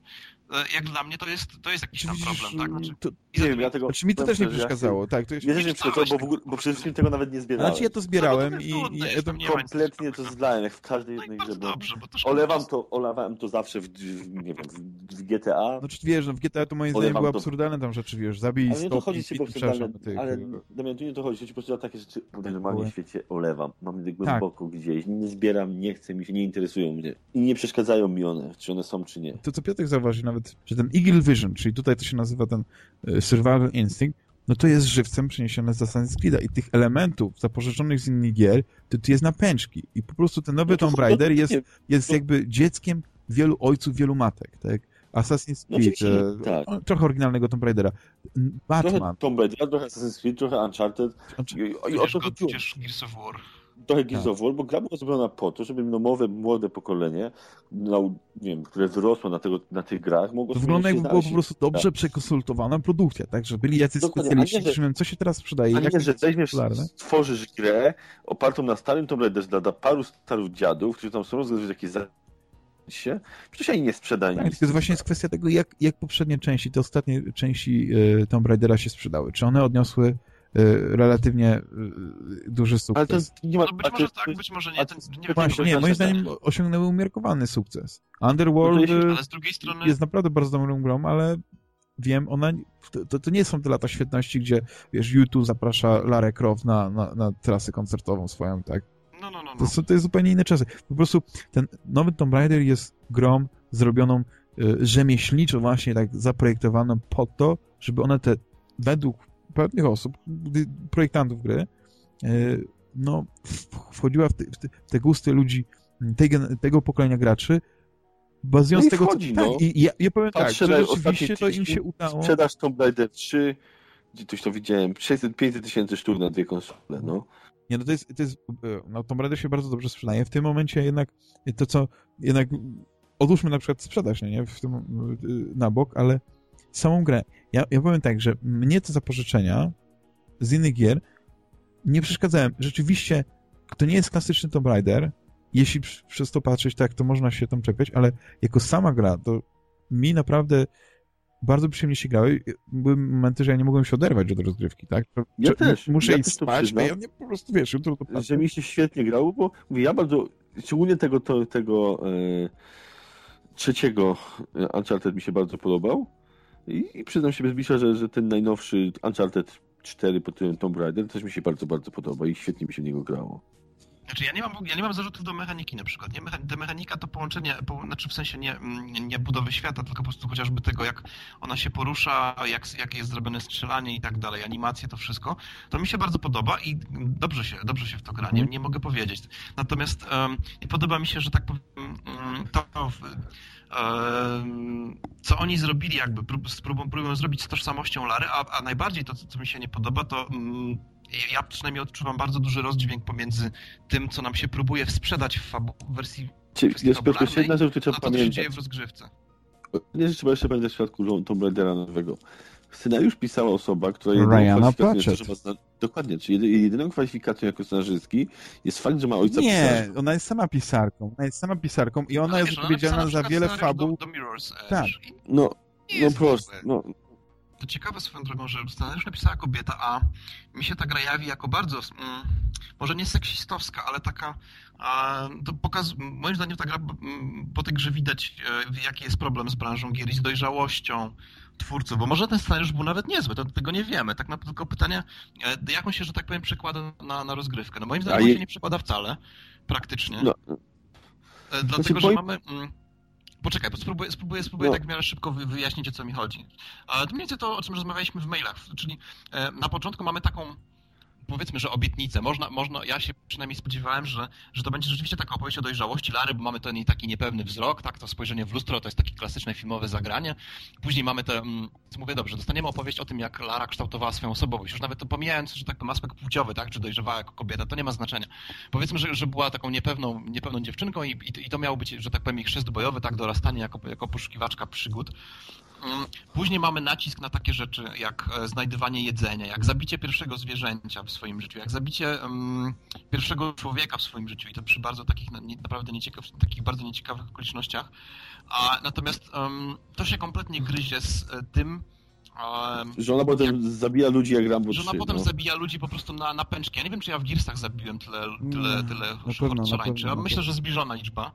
jak dla mnie to jest, to jest jakiś tam problem, tak? Znaczy, to, nie wiem, ja tego... Znaczy mi to też nie przeszkadzało, tak. To jest... Też nie przeszkadzało, bo, ogóle, bo przede wszystkim tego nawet nie zbierałem. Znaczy ja to zbierałem no, i... i ja to kompletnie to zlałem, jak w każdej no jednej grze. Dobrze, bo to olewam to, olewałem to zawsze w, w, nie wiem, w, GTA. Znaczy wiesz, no w GTA to moim zdaniem były absurdalne tam rzeczy, wiesz, zabij Ale nie to chodzi ci absurdalne, ale Damian, tu nie to chodzi, chodzi po prostu o takie rzeczy normalnie w świecie olewam, mam je głęboko tak. gdzieś, nie zbieram, nie chcę mi się, nie interesują mnie i nie przeszkadzają mi one, czy one są, czy nie. To co Piotr zauważył nawet, że ten Eagle Vision, czyli tutaj to się nazywa ten e, Survival Instinct, no to jest żywcem przeniesione z Assassin's Creed'a i tych elementów zapożyczonych z innych gier, to tu jest na pęczki. I po prostu ten nowy no Tomb Raider jest, jest jakby dzieckiem wielu ojców, wielu matek, tak? Assassin's no Creed, no, tak. trochę oryginalnego Tomb Raidera, Batman. Trochę Tomb Raider, trochę Assassin's Creed, trochę Uncharted. I, i, i o to chodziło. Gears of War trochę Gears tak. War, bo gra była zrobiona po to, żeby nowe, młode pokolenie, no, nie wiem, które wyrosło na, tego, na tych grach, mogło To wygląda jakby było po prostu dobrze tak. przekonsultowana produkcja, tak? Że byli jacyś Dokładnie, specjaliści, którzy mówią, co się teraz sprzedaje, a nie, że weźmiesz, stworzysz grę opartą na starym Tomb Raider dla, dla paru starych dziadów, którzy tam są rozgrywać jakieś się, przecież się nie sprzedają. Tak, to jest właśnie kwestia tego, jak, jak poprzednie części, te ostatnie części y, Tomb Raidera się sprzedały. Czy one odniosły relatywnie duży sukces. Ale to nie ma, no być może tak, być może nie. Ten, nie, właśnie, nie, moim zdaniem osiągnęły umiarkowany sukces. Underworld ale z drugiej strony... jest naprawdę bardzo dobrą grą, ale wiem, ona, to, to nie są te lata świetności, gdzie, wiesz, YouTube zaprasza Lara Croft na, na, na trasę koncertową swoją, tak? No, no, no. no. To, to jest zupełnie inne czasy. Po prostu ten nowy Tomb Raider jest grą zrobioną y, rzemieślniczo właśnie tak zaprojektowaną po to, żeby one te, według pewnych osób, projektantów gry, y, no, wchodziła w te, w te, gusty ludzi tej, tego pokolenia graczy, bazując no tego, wchodzi, co... No. Tak, i ja, ja powiem tak, że rzeczywiście to im się udało. Sprzedaż Tomb Raider 3, gdzie coś to widziałem, 600-500 tysięcy sztuk na dwie konsole, no. Nie, no to jest, to jest, no Tomb Raider się bardzo dobrze sprzedaje. W tym momencie jednak to, co, jednak odłóżmy na przykład sprzedaż, nie, w tym, na bok, ale samą grę. Ja, ja powiem tak, że mnie te zapożyczenia z innych gier nie przeszkadzałem. Rzeczywiście, to nie jest klasyczny Tomb Raider, jeśli przez to patrzeć, tak, to można się tam czepiać, ale jako sama gra, to mi naprawdę bardzo przyjemnie się grało. Były momenty, że ja nie mogłem się oderwać od rozgrywki, tak? Ja też. Muszę ja iść spać, a ja nie, po prostu, wiesz, jutro to patrzę. Że mi się świetnie grało, bo mówię, ja bardzo, szczególnie tego, to, tego e, trzeciego Uncharted mi się bardzo podobał i, i przyznam się bez bisza, że, że ten najnowszy Uncharted 4 pod tytułem Tomb Raider też mi się bardzo, bardzo podoba i świetnie mi się w niego grało. Znaczy ja nie mam, ja nie mam zarzutów do mechaniki na przykład. Nie? Mecha, mechanika to połączenie, po, znaczy w sensie nie, nie budowy świata, tylko po prostu chociażby tego, jak ona się porusza, jak, jak jest zrobione strzelanie i tak dalej, animacje, to wszystko. To mi się bardzo podoba i dobrze się, dobrze się w to gra, nie, mhm. nie mogę powiedzieć. Natomiast um, podoba mi się, że tak powiem, um, to um, co oni zrobili jakby, próbują, próbują zrobić z tożsamością Lary, a, a najbardziej to, co mi się nie podoba, to mm, ja przynajmniej odczuwam bardzo duży rozdźwięk pomiędzy tym, co nam się próbuje sprzedać w, w wersji jest jeszcze jedna rzecz, trzeba a to, co się dzieje w rozgrzewce. Nie, że trzeba jeszcze pamiętać w przypadku Tomb Raidera nowego. Scenariusz pisała osoba, która jedyną kwalifikacją, ma, dokładnie, czyli jedyną kwalifikacją jako scenarzystki jest fakt, że ma ojca Nie, pisarza. ona jest sama pisarką. Ona jest sama pisarką i ona jest odpowiedzialna za wiele fabuł. Do, do Mirror's. Tak. No, no proszę, no, to ciekawe swoją drogą, że scenariusz napisała kobieta, a mi się ta gra jawi jako bardzo, mm, może nie seksistowska, ale taka, a, to pokaz, moim zdaniem ta gra, po tej grze widać, e, jaki jest problem z branżą gier i z dojrzałością twórców, bo może ten scenariusz był nawet niezły, to tego nie wiemy. Tak naprawdę tylko pytanie, e, jak on się, że tak powiem, przekłada na, na rozgrywkę. No moim zdaniem on się nie przekłada wcale, praktycznie. No. E, dlatego, że mamy... Mm, Poczekaj, spróbuję, spróbuję, spróbuję no. tak w miarę szybko wyjaśnić, o co mi chodzi. To mniej więcej to, o czym rozmawialiśmy w mailach, czyli e, na początku mamy taką powiedzmy, że obietnicę. Można, można, ja się przynajmniej spodziewałem, że, że to będzie rzeczywiście taka opowieść o dojrzałości Lary, bo mamy ten taki niepewny wzrok, tak, to spojrzenie w lustro to jest takie klasyczne filmowe zagranie. Później mamy te, mm, mówię dobrze, dostaniemy opowieść o tym, jak Lara kształtowała swoją osobowość. Już nawet to pomijając, że tak aspekt płciowy, tak, czy dojrzewała jako kobieta, to nie ma znaczenia. Powiedzmy, że, że była taką niepewną, niepewną dziewczynką i, i, i to miało być, że tak powiem, ich chrzest bojowy, tak, dorastanie jako, jako poszukiwaczka przygód. Mm, później mamy nacisk na takie rzeczy jak e, znajdywanie jedzenia, jak zabicie pierwszego zwierzęcia w swoim życiu, jak zabicie um, pierwszego człowieka w swoim życiu i to przy bardzo takich naprawdę nieciekawych, takich bardzo nieciekawych okolicznościach. A, natomiast um, to się kompletnie gryzie z e, tym, Um, że ona potem jak, zabija ludzi jak Rambo Że ona 3, potem no. zabija ludzi po prostu na, na pęczki. Ja nie wiem, czy ja w Gearsach zabiłem tyle, tyle, tyle na Myślę, że zbliżona liczba.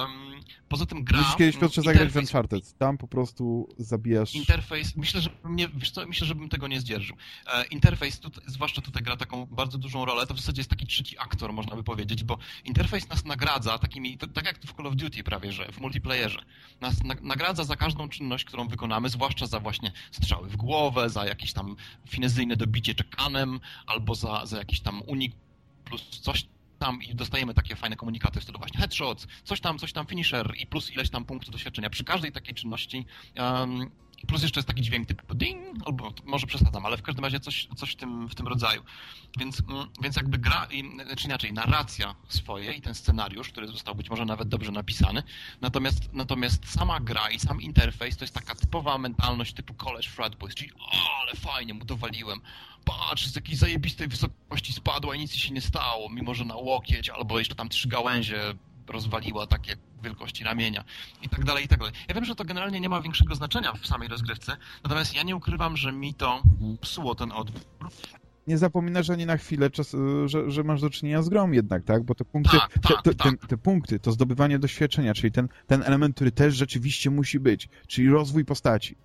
Um, poza tym gra... Musisz kiedyś, Piotrze, zagrać w Uncharted. Tam po prostu zabijasz... Interfejs... Myślę, że nie, wiesz co, myślę, żebym tego nie zdzierżył. E, interfejs, tutaj, zwłaszcza tutaj gra taką bardzo dużą rolę, to w zasadzie jest taki trzeci aktor, można by powiedzieć, bo interfejs nas nagradza takimi, tak jak w Call of Duty prawie, że w multiplayerze. Nas na, nagradza za każdą czynność, którą wykonamy, zwłaszcza za właśnie strzały w głowę, za jakieś tam finezyjne dobicie czekanem, albo za, za jakiś tam unik plus coś tam i dostajemy takie fajne komunikaty w stylu właśnie headshots, coś tam, coś tam finisher i plus ileś tam punktów doświadczenia. Przy każdej takiej czynności um, plus jeszcze jest taki dźwięk typu ding, albo może przesadzam, ale w każdym razie coś, coś w, tym, w tym rodzaju. Więc, mm, więc jakby gra, czy inaczej, narracja swoje i ten scenariusz, który został być może nawet dobrze napisany, natomiast, natomiast sama gra i sam interfejs to jest taka typowa mentalność typu college frat boys, czyli o, ale fajnie mu dowaliłem, patrz, z jakiej zajebistej wysokości spadła i nic się nie stało, mimo że na łokieć, albo jeszcze tam trzy gałęzie rozwaliła takie wielkości ramienia i tak dalej, i tak dalej. Ja wiem, że to generalnie nie ma większego znaczenia w samej rozgrywce, natomiast ja nie ukrywam, że mi to psuło ten odbiór. nie zapominasz ani na chwilę, czas, że, że masz do czynienia z grą jednak, tak? Bo te punkty, tak, tak, te, tak. Te, te, punkty, to zdobywanie doświadczenia, czyli ten, ten element, który też rzeczywiście musi być, czyli rozwój postaci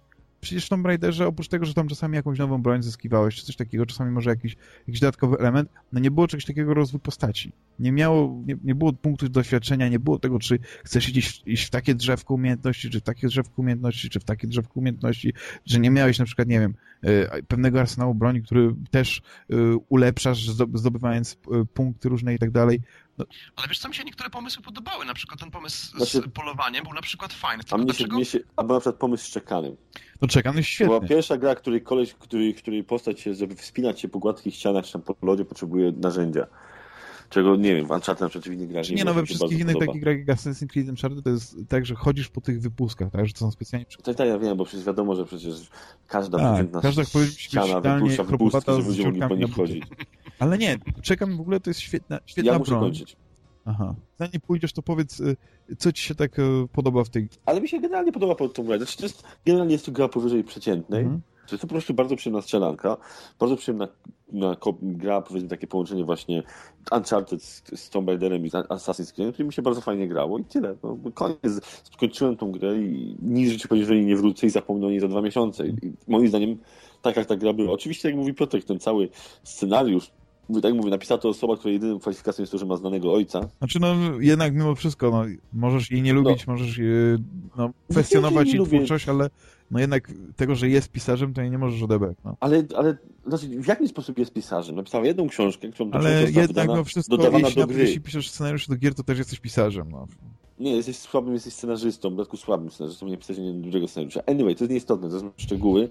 przecież w Tomb Raiderze, oprócz tego, że tam czasami jakąś nową broń zyskiwałeś, czy coś takiego, czasami może jakiś, jakiś dodatkowy element, no nie było czegoś takiego rozwój postaci. Nie miało, nie, nie było punktu doświadczenia, nie było tego, czy chcesz iść, iść w takie drzewko umiejętności, czy w takie drzewko umiejętności, czy w takie drzewko umiejętności, że nie miałeś na przykład, nie wiem, y, pewnego arsenału broni, który też y, ulepszasz, zdobywając y, punkty różne i tak dalej. No. Ale wiesz co, mi się niektóre pomysły podobały, na przykład ten pomysł znaczy, z polowaniem był na przykład fajny. A mnie się, dlaczego... mnie się, albo na przykład pomysł z czekanym. To czekany jest świetny. To była pierwsza gra, której koleś, której, której postać się, żeby wspinać się po gładkich ścianach, czy tam po lodzie, potrzebuje narzędzia. Czego, nie wiem, w Uncharted na przykład nie gra. Nie, nie no, we wszystkich innych takich grach jak Assassin's Creed Uncharted to jest tak, że chodzisz po tych wypuskach, tak, że to są specjalnie... Tak, tak, ja wiem, bo przecież wiadomo, że przecież każda tak, każda ściana wypuszcza wypustki, żeby ludzie mogli po nich chodzić. Ale nie, czekam w ogóle, to jest świetna, świetna ja broń. muszę kończyć. Aha. Zanim pójdziesz, to powiedz, y, co ci się tak y, podoba w tej... Ale mi się generalnie podoba Tomb Raider. Znaczy, to jest, generalnie jest to gra powyżej przeciętnej. Mhm. To jest to po prostu bardzo przyjemna strzelanka, bardzo przyjemna na, gra, powiedzmy takie połączenie właśnie Uncharted z, z Tomb Raiderem i Assassin's Creed, który mi się bardzo fajnie grało i tyle. No, koniec, skończyłem tą grę i nic życiu powiedzieć, nie wrócę i zapomnę o niej za dwa miesiące. I moim zdaniem tak jak ta gra była. Oczywiście, jak mówi Piotrek, ten cały scenariusz Mówię, tak mówię, napisała to osoba, która jedynym kwalifikacją jest to, że ma znanego ojca. Znaczy, no jednak mimo wszystko, no, możesz jej nie lubić, no. możesz jej, no, kwestionować jej twórczość, ale no jednak tego, że jest pisarzem, to jej nie możesz odebrać. No. Ale, ale znaczy, w jakim sposób jest pisarzem? Napisała jedną książkę, którą Ale jednak mimo wszystko, jeśli, do gry. jeśli piszesz scenariusz do gier, to też jesteś pisarzem. No. Nie, jesteś słabym, jesteś scenarzystą, w dodatku słabym scenarzystą, nie pisać dużego scenariusza. Anyway, to jest nieistotne, to są szczegóły.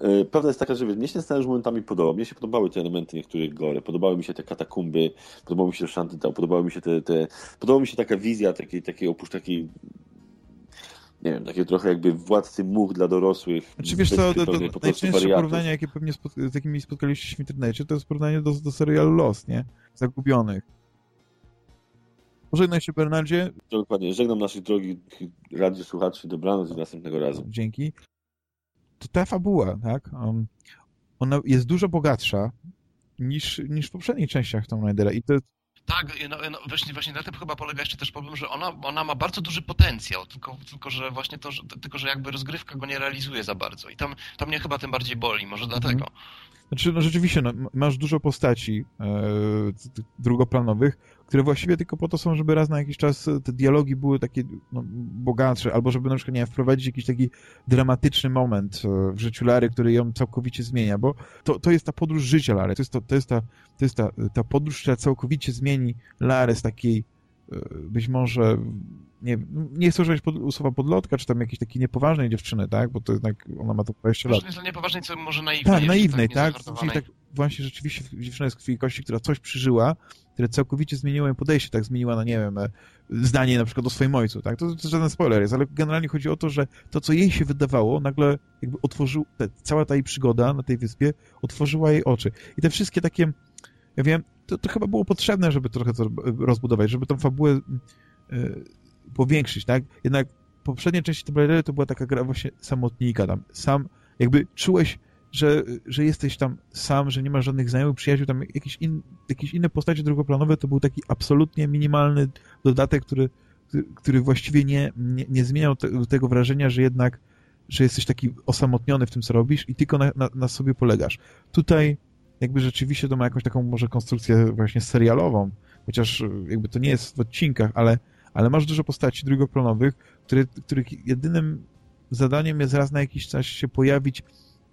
E, prawda jest taka, że mnie się scenariusz momentami podobał. Mnie się podobały te elementy niektórych gore. Podobały mi się te katakumby, podobało mi się Shantytown, podobały mi się te, te... Podobała mi się taka wizja takiej, takiej oprócz takiej nie wiem, takie trochę jakby władcy much dla dorosłych. Znaczy wiesz co, do, do, najczęstsze porównanie, jakie pewnie z jakimi spotkaliście się w internecie, to jest porównanie do, do serialu Lost, nie? Zagubionych. Pożegnaj się, Bernardzie. Dokładnie. Żegnam naszych drogich radiosłuchaczy. Dobranoc i następnego razu. Dzięki to ta fabuła, tak, um, ona jest dużo bogatsza niż, niż w poprzednich częściach Tomb Raidera i to tak, no, no, właśnie, właśnie na tym chyba polega jeszcze też problem, że ona, ona ma bardzo duży potencjał, tylko, tylko że właśnie to, że, tylko że jakby rozgrywka go nie realizuje za bardzo. I tam, tam mnie chyba tym bardziej boli, może mhm. dlatego. Znaczy, no rzeczywiście, no, masz dużo postaci e, drugoplanowych, które właściwie tylko po to są, żeby raz na jakiś czas te dialogi były takie no, bogatsze, albo żeby na przykład, nie wiem, wprowadzić jakiś taki dramatyczny moment e, w życiu Lary, który ją całkowicie zmienia, bo to, to jest ta podróż życia Lary, to jest, to, to jest, ta, to jest ta, ta podróż, która całkowicie zmieni Larę z takiej e, być może nie, nie chcę używać pod, słowa podlotka, czy tam jakiejś takiej niepoważnej dziewczyny, tak? Bo to jednak ona ma to 20 lat. Nie niepoważnej, co może naiwnej. Tak, naiwnej, tak? Czyli tak właśnie rzeczywiście dziewczyna jest krwi i kości, która coś przeżyła, które całkowicie zmieniło jej podejście, tak? Zmieniła, no nie wiem, e, zdanie na przykład o swoim ojcu, tak? To, to żaden spoiler jest, ale generalnie chodzi o to, że to, co jej się wydawało, nagle jakby otworzył, te, cała ta jej przygoda na tej wyspie otworzyła jej oczy. I te wszystkie takie, ja wiem, to, to chyba było potrzebne, żeby trochę to rozbudować, żeby tą fabułę yy, powiększyć, tak? Jednak poprzednie części Tomb Raider to była taka gra właśnie samotnika tam. Sam, jakby czułeś, że, że jesteś tam sam, że nie masz żadnych znajomych, przyjaciół, tam jakieś, in, jakieś inne postacie drugoplanowe, to był taki absolutnie minimalny dodatek, który, który właściwie nie, nie, nie zmieniał te, tego wrażenia, że jednak, że jesteś taki osamotniony w tym, co robisz i tylko na, na, na sobie polegasz. Tutaj jakby rzeczywiście to ma jakąś taką może konstrukcję właśnie serialową, chociaż jakby to nie jest w odcinkach, ale ale masz dużo postaci drugoplanowych, które, których jedynym zadaniem jest raz na jakiś czas się pojawić,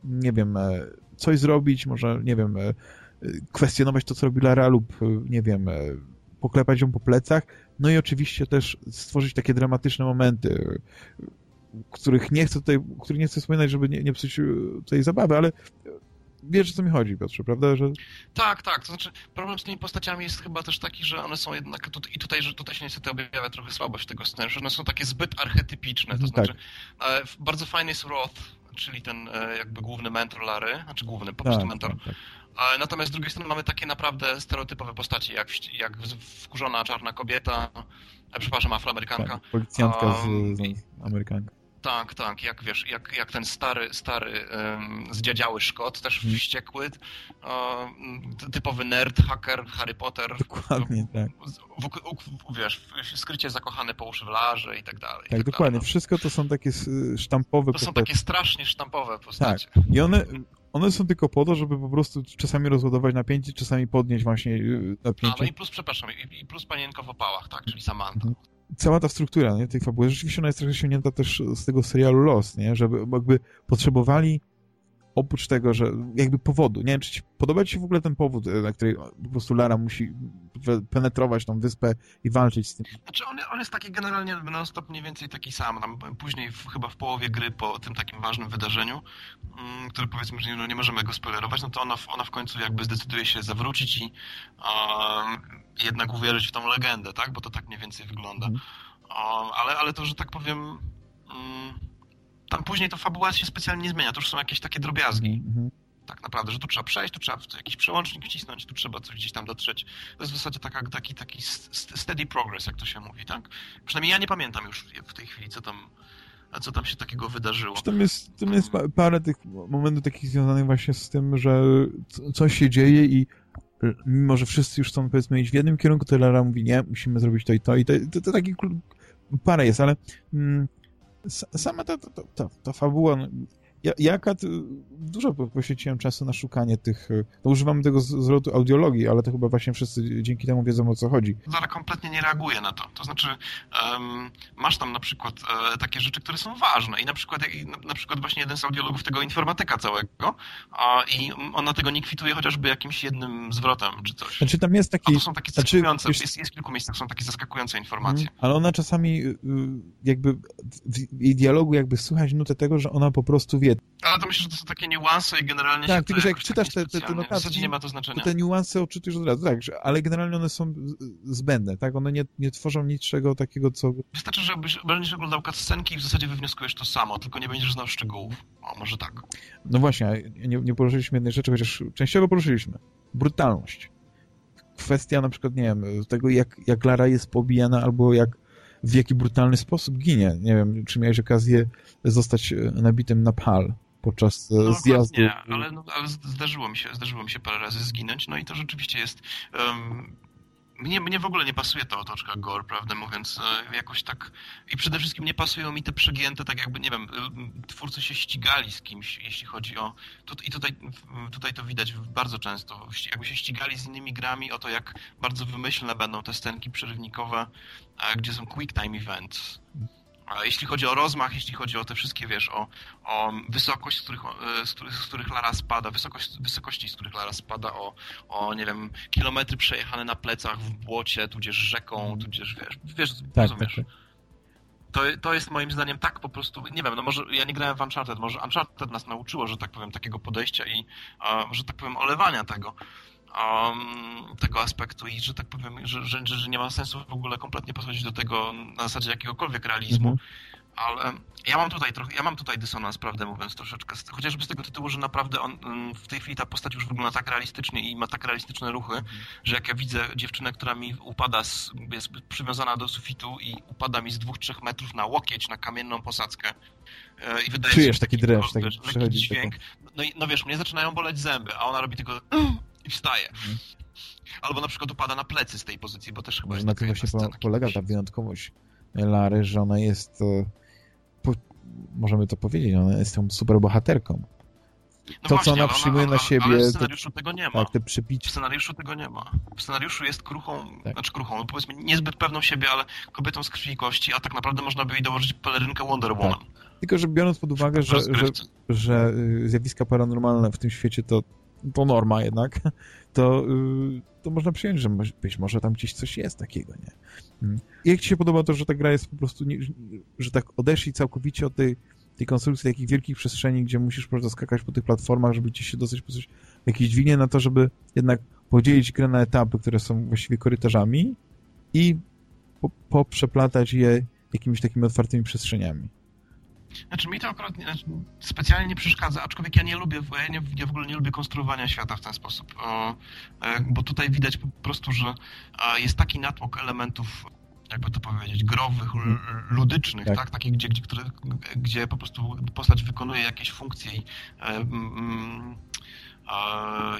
nie wiem, e, coś zrobić, może, nie wiem, e, kwestionować to, co robi Lara lub, e, nie wiem, poklepać ją po plecach, no i oczywiście też stworzyć takie dramatyczne momenty, których nie chcę tutaj, których nie chcę wspominać, żeby nie, nie psuć tej zabawy, ale wiesz, o co mi chodzi, Piotrze, prawda? Że... Tak, tak. To znaczy, problem z tymi postaciami jest chyba też taki, że one są jednak, i tutaj, że tutaj się niestety objawia trochę słabość tego scenariusza, one są takie zbyt archetypiczne, to mhm, znaczy, tak. bardzo fajny jest Roth, czyli ten e, jakby główny mentor Lary, znaczy główny, po prostu tak, mentor. Tak, tak. Natomiast z drugiej strony mamy takie naprawdę stereotypowe postaci, jak, jak wkurzona czarna kobieta, e, przepraszam, afroamerykanka. Tak, policjantka z, z Amerykanka. Tak, tak, jak wiesz, jak, jak ten stary, stary um, zdziadziały Szkot, też hmm. wściekły, um, typowy nerd, haker, Harry Potter. Dokładnie, tak. W, w, wiesz, skrycie zakochany po uszy w larze i tak dalej. Tak, tak dokładnie. Dalej. Wszystko to są takie sztampowe To są takie strasznie sztampowe postacie. Tak. I one, one są tylko po to, żeby po prostu czasami rozładować napięcie, czasami podnieść właśnie y, napięcie. A, no i plus, przepraszam, i, plus panienko w opałach, tak, czyli Samantha. Mhm cała ta struktura nie, tej fabuły, rzeczywiście ona jest trochę ściągnięta też z tego serialu Lost, nie, żeby jakby potrzebowali oprócz tego, że jakby powodu, nie wiem, czy ci podoba ci się w ogóle ten powód, e, na który po prostu Lara musi penetrować tą wyspę i walczyć z tym? Znaczy on, on jest taki generalnie non-stop mniej więcej taki sam, tam później w, chyba w połowie gry po tym takim ważnym wydarzeniu, mm, które powiedzmy, że nie, no nie możemy go spoilerować, no to ona, ona w końcu jakby zdecyduje się zawrócić i jednak uwierzyć w tą legendę, tak, bo to tak mniej więcej wygląda. Mhm. ale, ale to, że tak powiem... Mm, tam później to fabuła się specjalnie nie zmienia, to już są jakieś takie drobiazgi. Mm -hmm. Tak naprawdę, że tu trzeba przejść, tu trzeba jakiś przełącznik wcisnąć, tu trzeba coś gdzieś tam dotrzeć. To jest w zasadzie taka, taki, taki steady progress, jak to się mówi, tak? Przynajmniej ja nie pamiętam już w tej chwili, co tam, co tam się takiego wydarzyło. Tam jest, tam jest parę tych momentów takich związanych właśnie z tym, że coś się dzieje i mimo, że wszyscy już chcą powiedzmy iść w jednym kierunku, to Lara mówi, nie, musimy zrobić to i to i to, to, to taki parę jest, ale mm, sama ta, ta, ta, ta fabuła, no, ja, jaka dużo poświęciłem czasu na szukanie tych, no używamy tego zwrotu audiologii, ale to chyba właśnie wszyscy dzięki temu wiedzą o co chodzi. Zara kompletnie nie reaguje na to. To znaczy um, masz tam na przykład e, takie rzeczy, które są ważne i na przykład, na, na, przykład właśnie jeden z audiologów tego informatyka całego a, i ona tego nie kwituje chociażby jakimś jednym zwrotem czy coś. Znaczy tam jest taki... A to są takie znaczy, zaskakujące, wiesz, jest, jest w kilku miejscach są takie zaskakujące informacje. Mm, ale ona czasami y, jakby w jej dialogu jakby słychać nutę tego, że ona po prostu wie, ale to myślę, że to są takie niuanse i generalnie Tak, tylko że jak czytasz te, te, te notatki, nie ma to znaczenia. To te niuanse odczytujesz od razu, tak, ale generalnie one są zbędne, tak? One nie, nie tworzą niczego takiego, co... Wystarczy, że będziesz oglądał cutscenki i w zasadzie wywnioskujesz to samo, tylko nie będziesz znał szczegółów. O, może tak. No właśnie, nie, nie poruszyliśmy jednej rzeczy, chociaż częściowo poruszyliśmy. Brutalność. Kwestia na przykład, nie wiem, tego jak, jak Lara jest pobijana albo jak w jaki brutalny sposób ginie. Nie wiem, czy miałeś okazję zostać nabitym na pal podczas e, no, zjazdu. Nie, ale, no, ale zdarzyło mi się, zdarzyło mi się parę razy zginąć, no i to rzeczywiście jest um, mnie, mnie w ogóle nie pasuje ta otoczka gore, prawdę mówiąc, e, jakoś tak... I przede wszystkim nie pasują mi te przegięte, tak jakby, nie wiem, e, twórcy się ścigali z kimś, jeśli chodzi o... I tutaj, tutaj to widać bardzo często, jakby się ścigali z innymi grami o to, jak bardzo wymyślne będą te scenki przerywnikowe, gdzie są quick time events jeśli chodzi o rozmach, jeśli chodzi o te wszystkie, wiesz, o, o wysokość, z których, e, z, których, z których Lara spada, wysokość, wysokości, z których Lara spada, o, o, nie wiem, kilometry przejechane na plecach w błocie, tudzież rzeką, tudzież, wiesz, wiesz tak, rozumiesz. Tak, tak. To, to jest moim zdaniem tak po prostu, nie wiem, no może ja nie grałem w Uncharted, może Uncharted nas nauczyło, że tak powiem, takiego podejścia i, że tak powiem, olewania tego um, tego aspektu i że tak powiem, że, że, że nie ma sensu w ogóle kompletnie podchodzić do tego na zasadzie jakiegokolwiek realizmu. Mhm. Ale ja mam tutaj trochę, ja mam tutaj dysonans, prawdę mówiąc, troszeczkę. Chociażby z tego tytułu, że naprawdę on, w tej chwili ta postać już wygląda tak realistycznie i ma tak realistyczne ruchy, mhm. że jak ja widzę dziewczynę, która mi upada, z, jest przywiązana do sufitu i upada mi z dwóch, trzech metrów na łokieć, na kamienną posadzkę e, i wydaje Czujesz taki dreszcz, taki, taki dźwięk. No, i, no wiesz, mnie zaczynają boleć zęby, a ona robi tylko i wstaje. Mhm. Albo na przykład upada na plecy z tej pozycji, bo też chyba jest Na tym właśnie po, polega ta wyjątkowość Lary, że ona jest, e, po, możemy to powiedzieć, ona jest tą super bohaterką. No to, właśnie, co ona przyjmuje ona, na siebie... Ale w scenariuszu tego nie ma. Tak, te przybicie. W scenariuszu tego nie ma. W scenariuszu jest kruchą, tak. znaczy kruchą, no powiedzmy niezbyt pewną siebie, ale kobietą z krwi i kości, a tak naprawdę można by jej dołożyć pelerynkę Wonder tak. Woman. Tak. Tylko, że biorąc pod uwagę, że, że, że y, zjawiska paranormalne w tym świecie to to norma jednak, to, y, to można przyjąć, że być może tam gdzieś coś jest takiego, nie? Mm. Jak ci się podoba to, że ta gra jest po prostu, nie, że tak odeszli całkowicie od tej, tej konstrukcji takich wielkich przestrzeni, gdzie musisz po prostu skakać po tych platformach, żeby ci się dostać po coś, jakieś dźwignie na to, żeby jednak podzielić grę na etapy, które są właściwie korytarzami i poprzeplatać je jakimiś takimi otwartymi przestrzeniami. Znaczy mi to akurat nie, znaczy, specjalnie nie przeszkadza, aczkolwiek ja nie lubię, ja, nie, ja w ogóle nie lubię konstruowania świata w ten sposób, e, bo tutaj widać po prostu, że jest taki natłok elementów jakby to powiedzieć, growych, ludycznych, tak? tak? Takich, gdzie, gdzie, które, gdzie po prostu postać wykonuje jakieś funkcje i mm,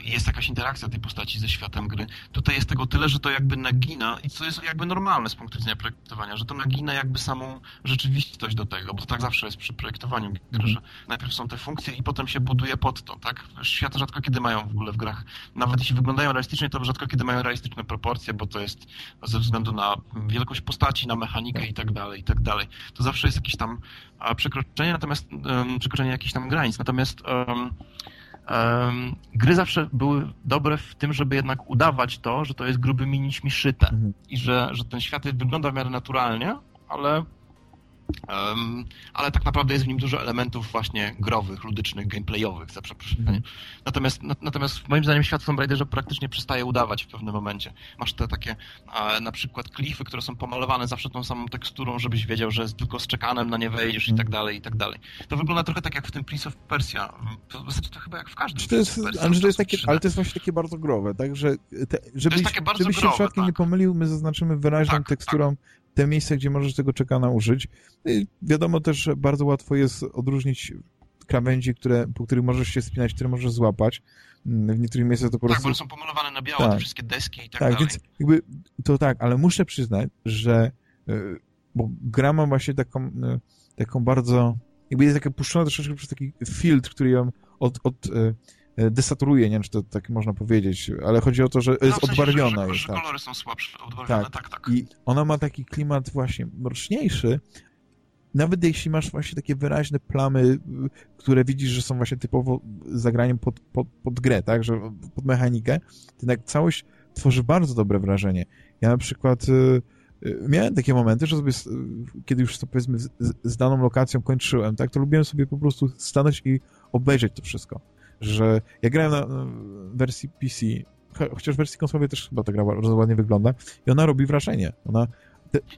jest jakaś interakcja tej postaci ze światem gry. Tutaj jest tego tyle, że to jakby nagina i co jest jakby normalne z punktu widzenia projektowania, że to nagina jakby samą rzeczywistość do tego, bo tak zawsze jest przy projektowaniu gry, mhm. że najpierw są te funkcje i potem się buduje pod to, tak? Światy rzadko kiedy mają w ogóle w grach, nawet jeśli wyglądają realistycznie, to rzadko kiedy mają realistyczne proporcje, bo to jest ze względu na wielkość postaci, na mechanikę i tak dalej, i tak dalej. To zawsze jest jakieś tam przekroczenie, natomiast um, przekroczenie jakichś tam granic, natomiast um, gry zawsze były dobre w tym, żeby jednak udawać to, że to jest grubymi nićmi szyte mhm. i że, że ten świat wygląda w miarę naturalnie, ale Um, ale tak naprawdę jest w nim dużo elementów właśnie growych, ludycznych, gameplayowych, za przeproszeniem. Mm. Natomiast, na, natomiast moim zdaniem świat Tomb Raiderze praktycznie przestaje udawać w pewnym momencie. Masz te takie a, na przykład klify, które są pomalowane zawsze tą samą teksturą, żebyś wiedział, że jest tylko z czekanem na nie wejdziesz mm. i tak dalej, i tak dalej. To wygląda trochę tak jak w tym Prince of Persia. W zasadzie to chyba jak w każdym to jest, ale, to jest takie, ale to jest właśnie takie bardzo growe, tak, że te, żebyś, żebyś się przypadkiem tak. nie pomylił, my zaznaczymy wyraźną tak, teksturą tak te miejsca, gdzie możesz tego czekana użyć. I wiadomo też, że bardzo łatwo jest odróżnić krawędzi, które, po których możesz się spinać, które możesz złapać. Mm, w niektórych miejscach to po prostu... Tak, bo są pomalowane na biało, tak. te wszystkie deski i tak, tak dalej. Więc jakby to tak, ale muszę przyznać, że e, bo gra ma właśnie taką, e, taką bardzo... Jakby jest taka puszczona troszeczkę przez taki filtr, który ją od, od E, desaturuje, nie wiem, czy to tak można powiedzieć, ale chodzi o to, że no, jest w sensie, odbarwiona. Że, że, że tak. kolory są słabsze, odbarwione, tak. tak, tak. I ona ma taki klimat właśnie mroczniejszy, nawet jeśli masz właśnie takie wyraźne plamy, które widzisz, że są właśnie typowo zagraniem pod, pod, pod grę, tak, że pod mechanikę, to jednak całość tworzy bardzo dobre wrażenie. Ja na przykład y, y, miałem takie momenty, że sobie, kiedy już to powiedzmy z, z daną lokacją kończyłem, tak, to lubiłem sobie po prostu stanąć i obejrzeć to wszystko że ja grałem na wersji PC, chociaż w wersji konsolowej też chyba ta gra bardzo ładnie wygląda i ona robi wrażenie. Ona.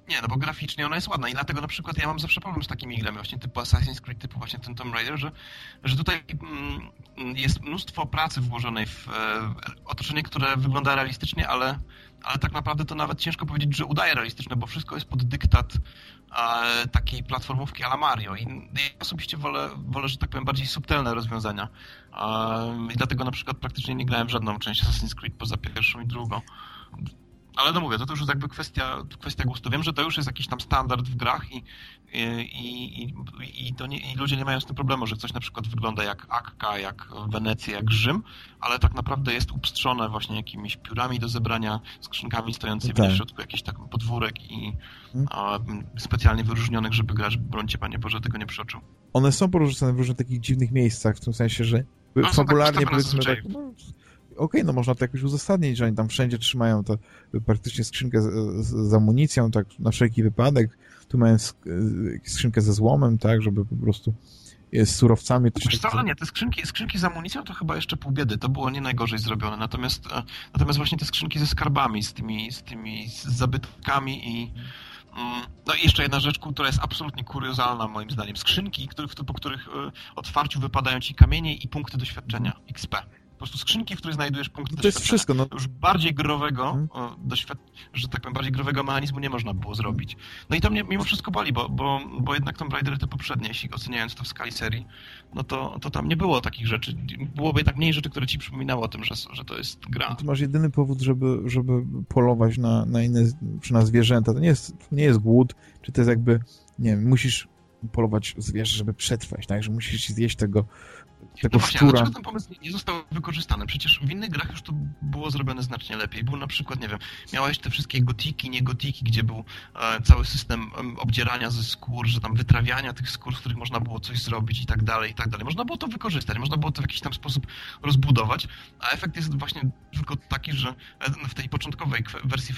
Nie, no bo graficznie ona jest ładna i dlatego na przykład ja mam zawsze problem z takimi grami właśnie typu Assassin's Creed, typu właśnie ten Tomb Raider, że, że tutaj mm, jest mnóstwo pracy włożonej w e, otoczenie, które wygląda realistycznie, ale, ale tak naprawdę to nawet ciężko powiedzieć, że udaje realistyczne, bo wszystko jest pod dyktat takiej platformówki a la Mario i ja osobiście wolę, wolę, że tak powiem, bardziej subtelne rozwiązania i dlatego na przykład praktycznie nie grałem w żadną część Assassin's Creed poza pierwszą i drugą. Ale no mówię, to, to już jest jakby kwestia, kwestia gustu. Wiem, że to już jest jakiś tam standard w grach i, i, i, i, to nie, i ludzie nie mają z tym problemu, że coś na przykład wygląda jak Akka, jak Wenecja, jak Rzym, ale tak naprawdę jest upstrzone właśnie jakimiś piórami do zebrania, skrzynkami stojącymi okay. na środku, jakiś tak podwórek i hmm. a, specjalnie wyróżnionych, żeby gracz, brońcie Panie Boże, tego nie przeoczył. One są porzucone w różnych takich dziwnych miejscach, w tym sensie, że no, tak fabularnie tak powiedzmy tak, no, okay, no można to jakoś uzasadnić, że oni tam wszędzie trzymają to praktycznie skrzynkę z, z, amunicją, tak na wszelki wypadek. Tu mają skrzynkę ze złomem, tak, żeby po prostu z surowcami. To Wiesz co, nie, te skrzynki, skrzynki z amunicją to chyba jeszcze pół biedy, to było nie najgorzej zrobione, natomiast, e, natomiast właśnie te skrzynki ze skarbami, z tymi, z tymi z zabytkami i mm, no i jeszcze jedna rzecz, która jest absolutnie kuriozalna moim zdaniem. Skrzynki, których, po których e, otwarciu wypadają ci kamienie i punkty doświadczenia XP prostu skrzynki, w których znajdujesz punkty To jest wszystko. No. Już bardziej growego, hmm. że tak powiem, bardziej growego mechanizmu nie można było zrobić. No i to mnie mimo wszystko boli, bo, bo, bo jednak Tomb Raider te poprzednie, jeśli oceniając to w skali serii, no to, to tam nie było takich rzeczy. Byłoby jednak mniej rzeczy, które ci przypominały o tym, że, że to jest gra. Ty masz jedyny powód, żeby, żeby polować na, na inne, czy na zwierzęta. To nie jest, to nie jest głód, czy to jest jakby, nie wiem, musisz polować zwierzę, żeby przetrwać, tak? Że musisz zjeść tego tego no właśnie, dlaczego ten pomysł nie został wykorzystany? Przecież w innych grach już to było zrobione znacznie lepiej. Był na przykład, nie wiem, miałeś te wszystkie gotiki, nie gotiki, gdzie był e, cały system obdzierania ze skór, że tam wytrawiania tych skór, z których można było coś zrobić i tak dalej, i tak dalej. Można było to wykorzystać, można było to w jakiś tam sposób rozbudować, a efekt jest właśnie tylko taki, że e, w tej początkowej wersji,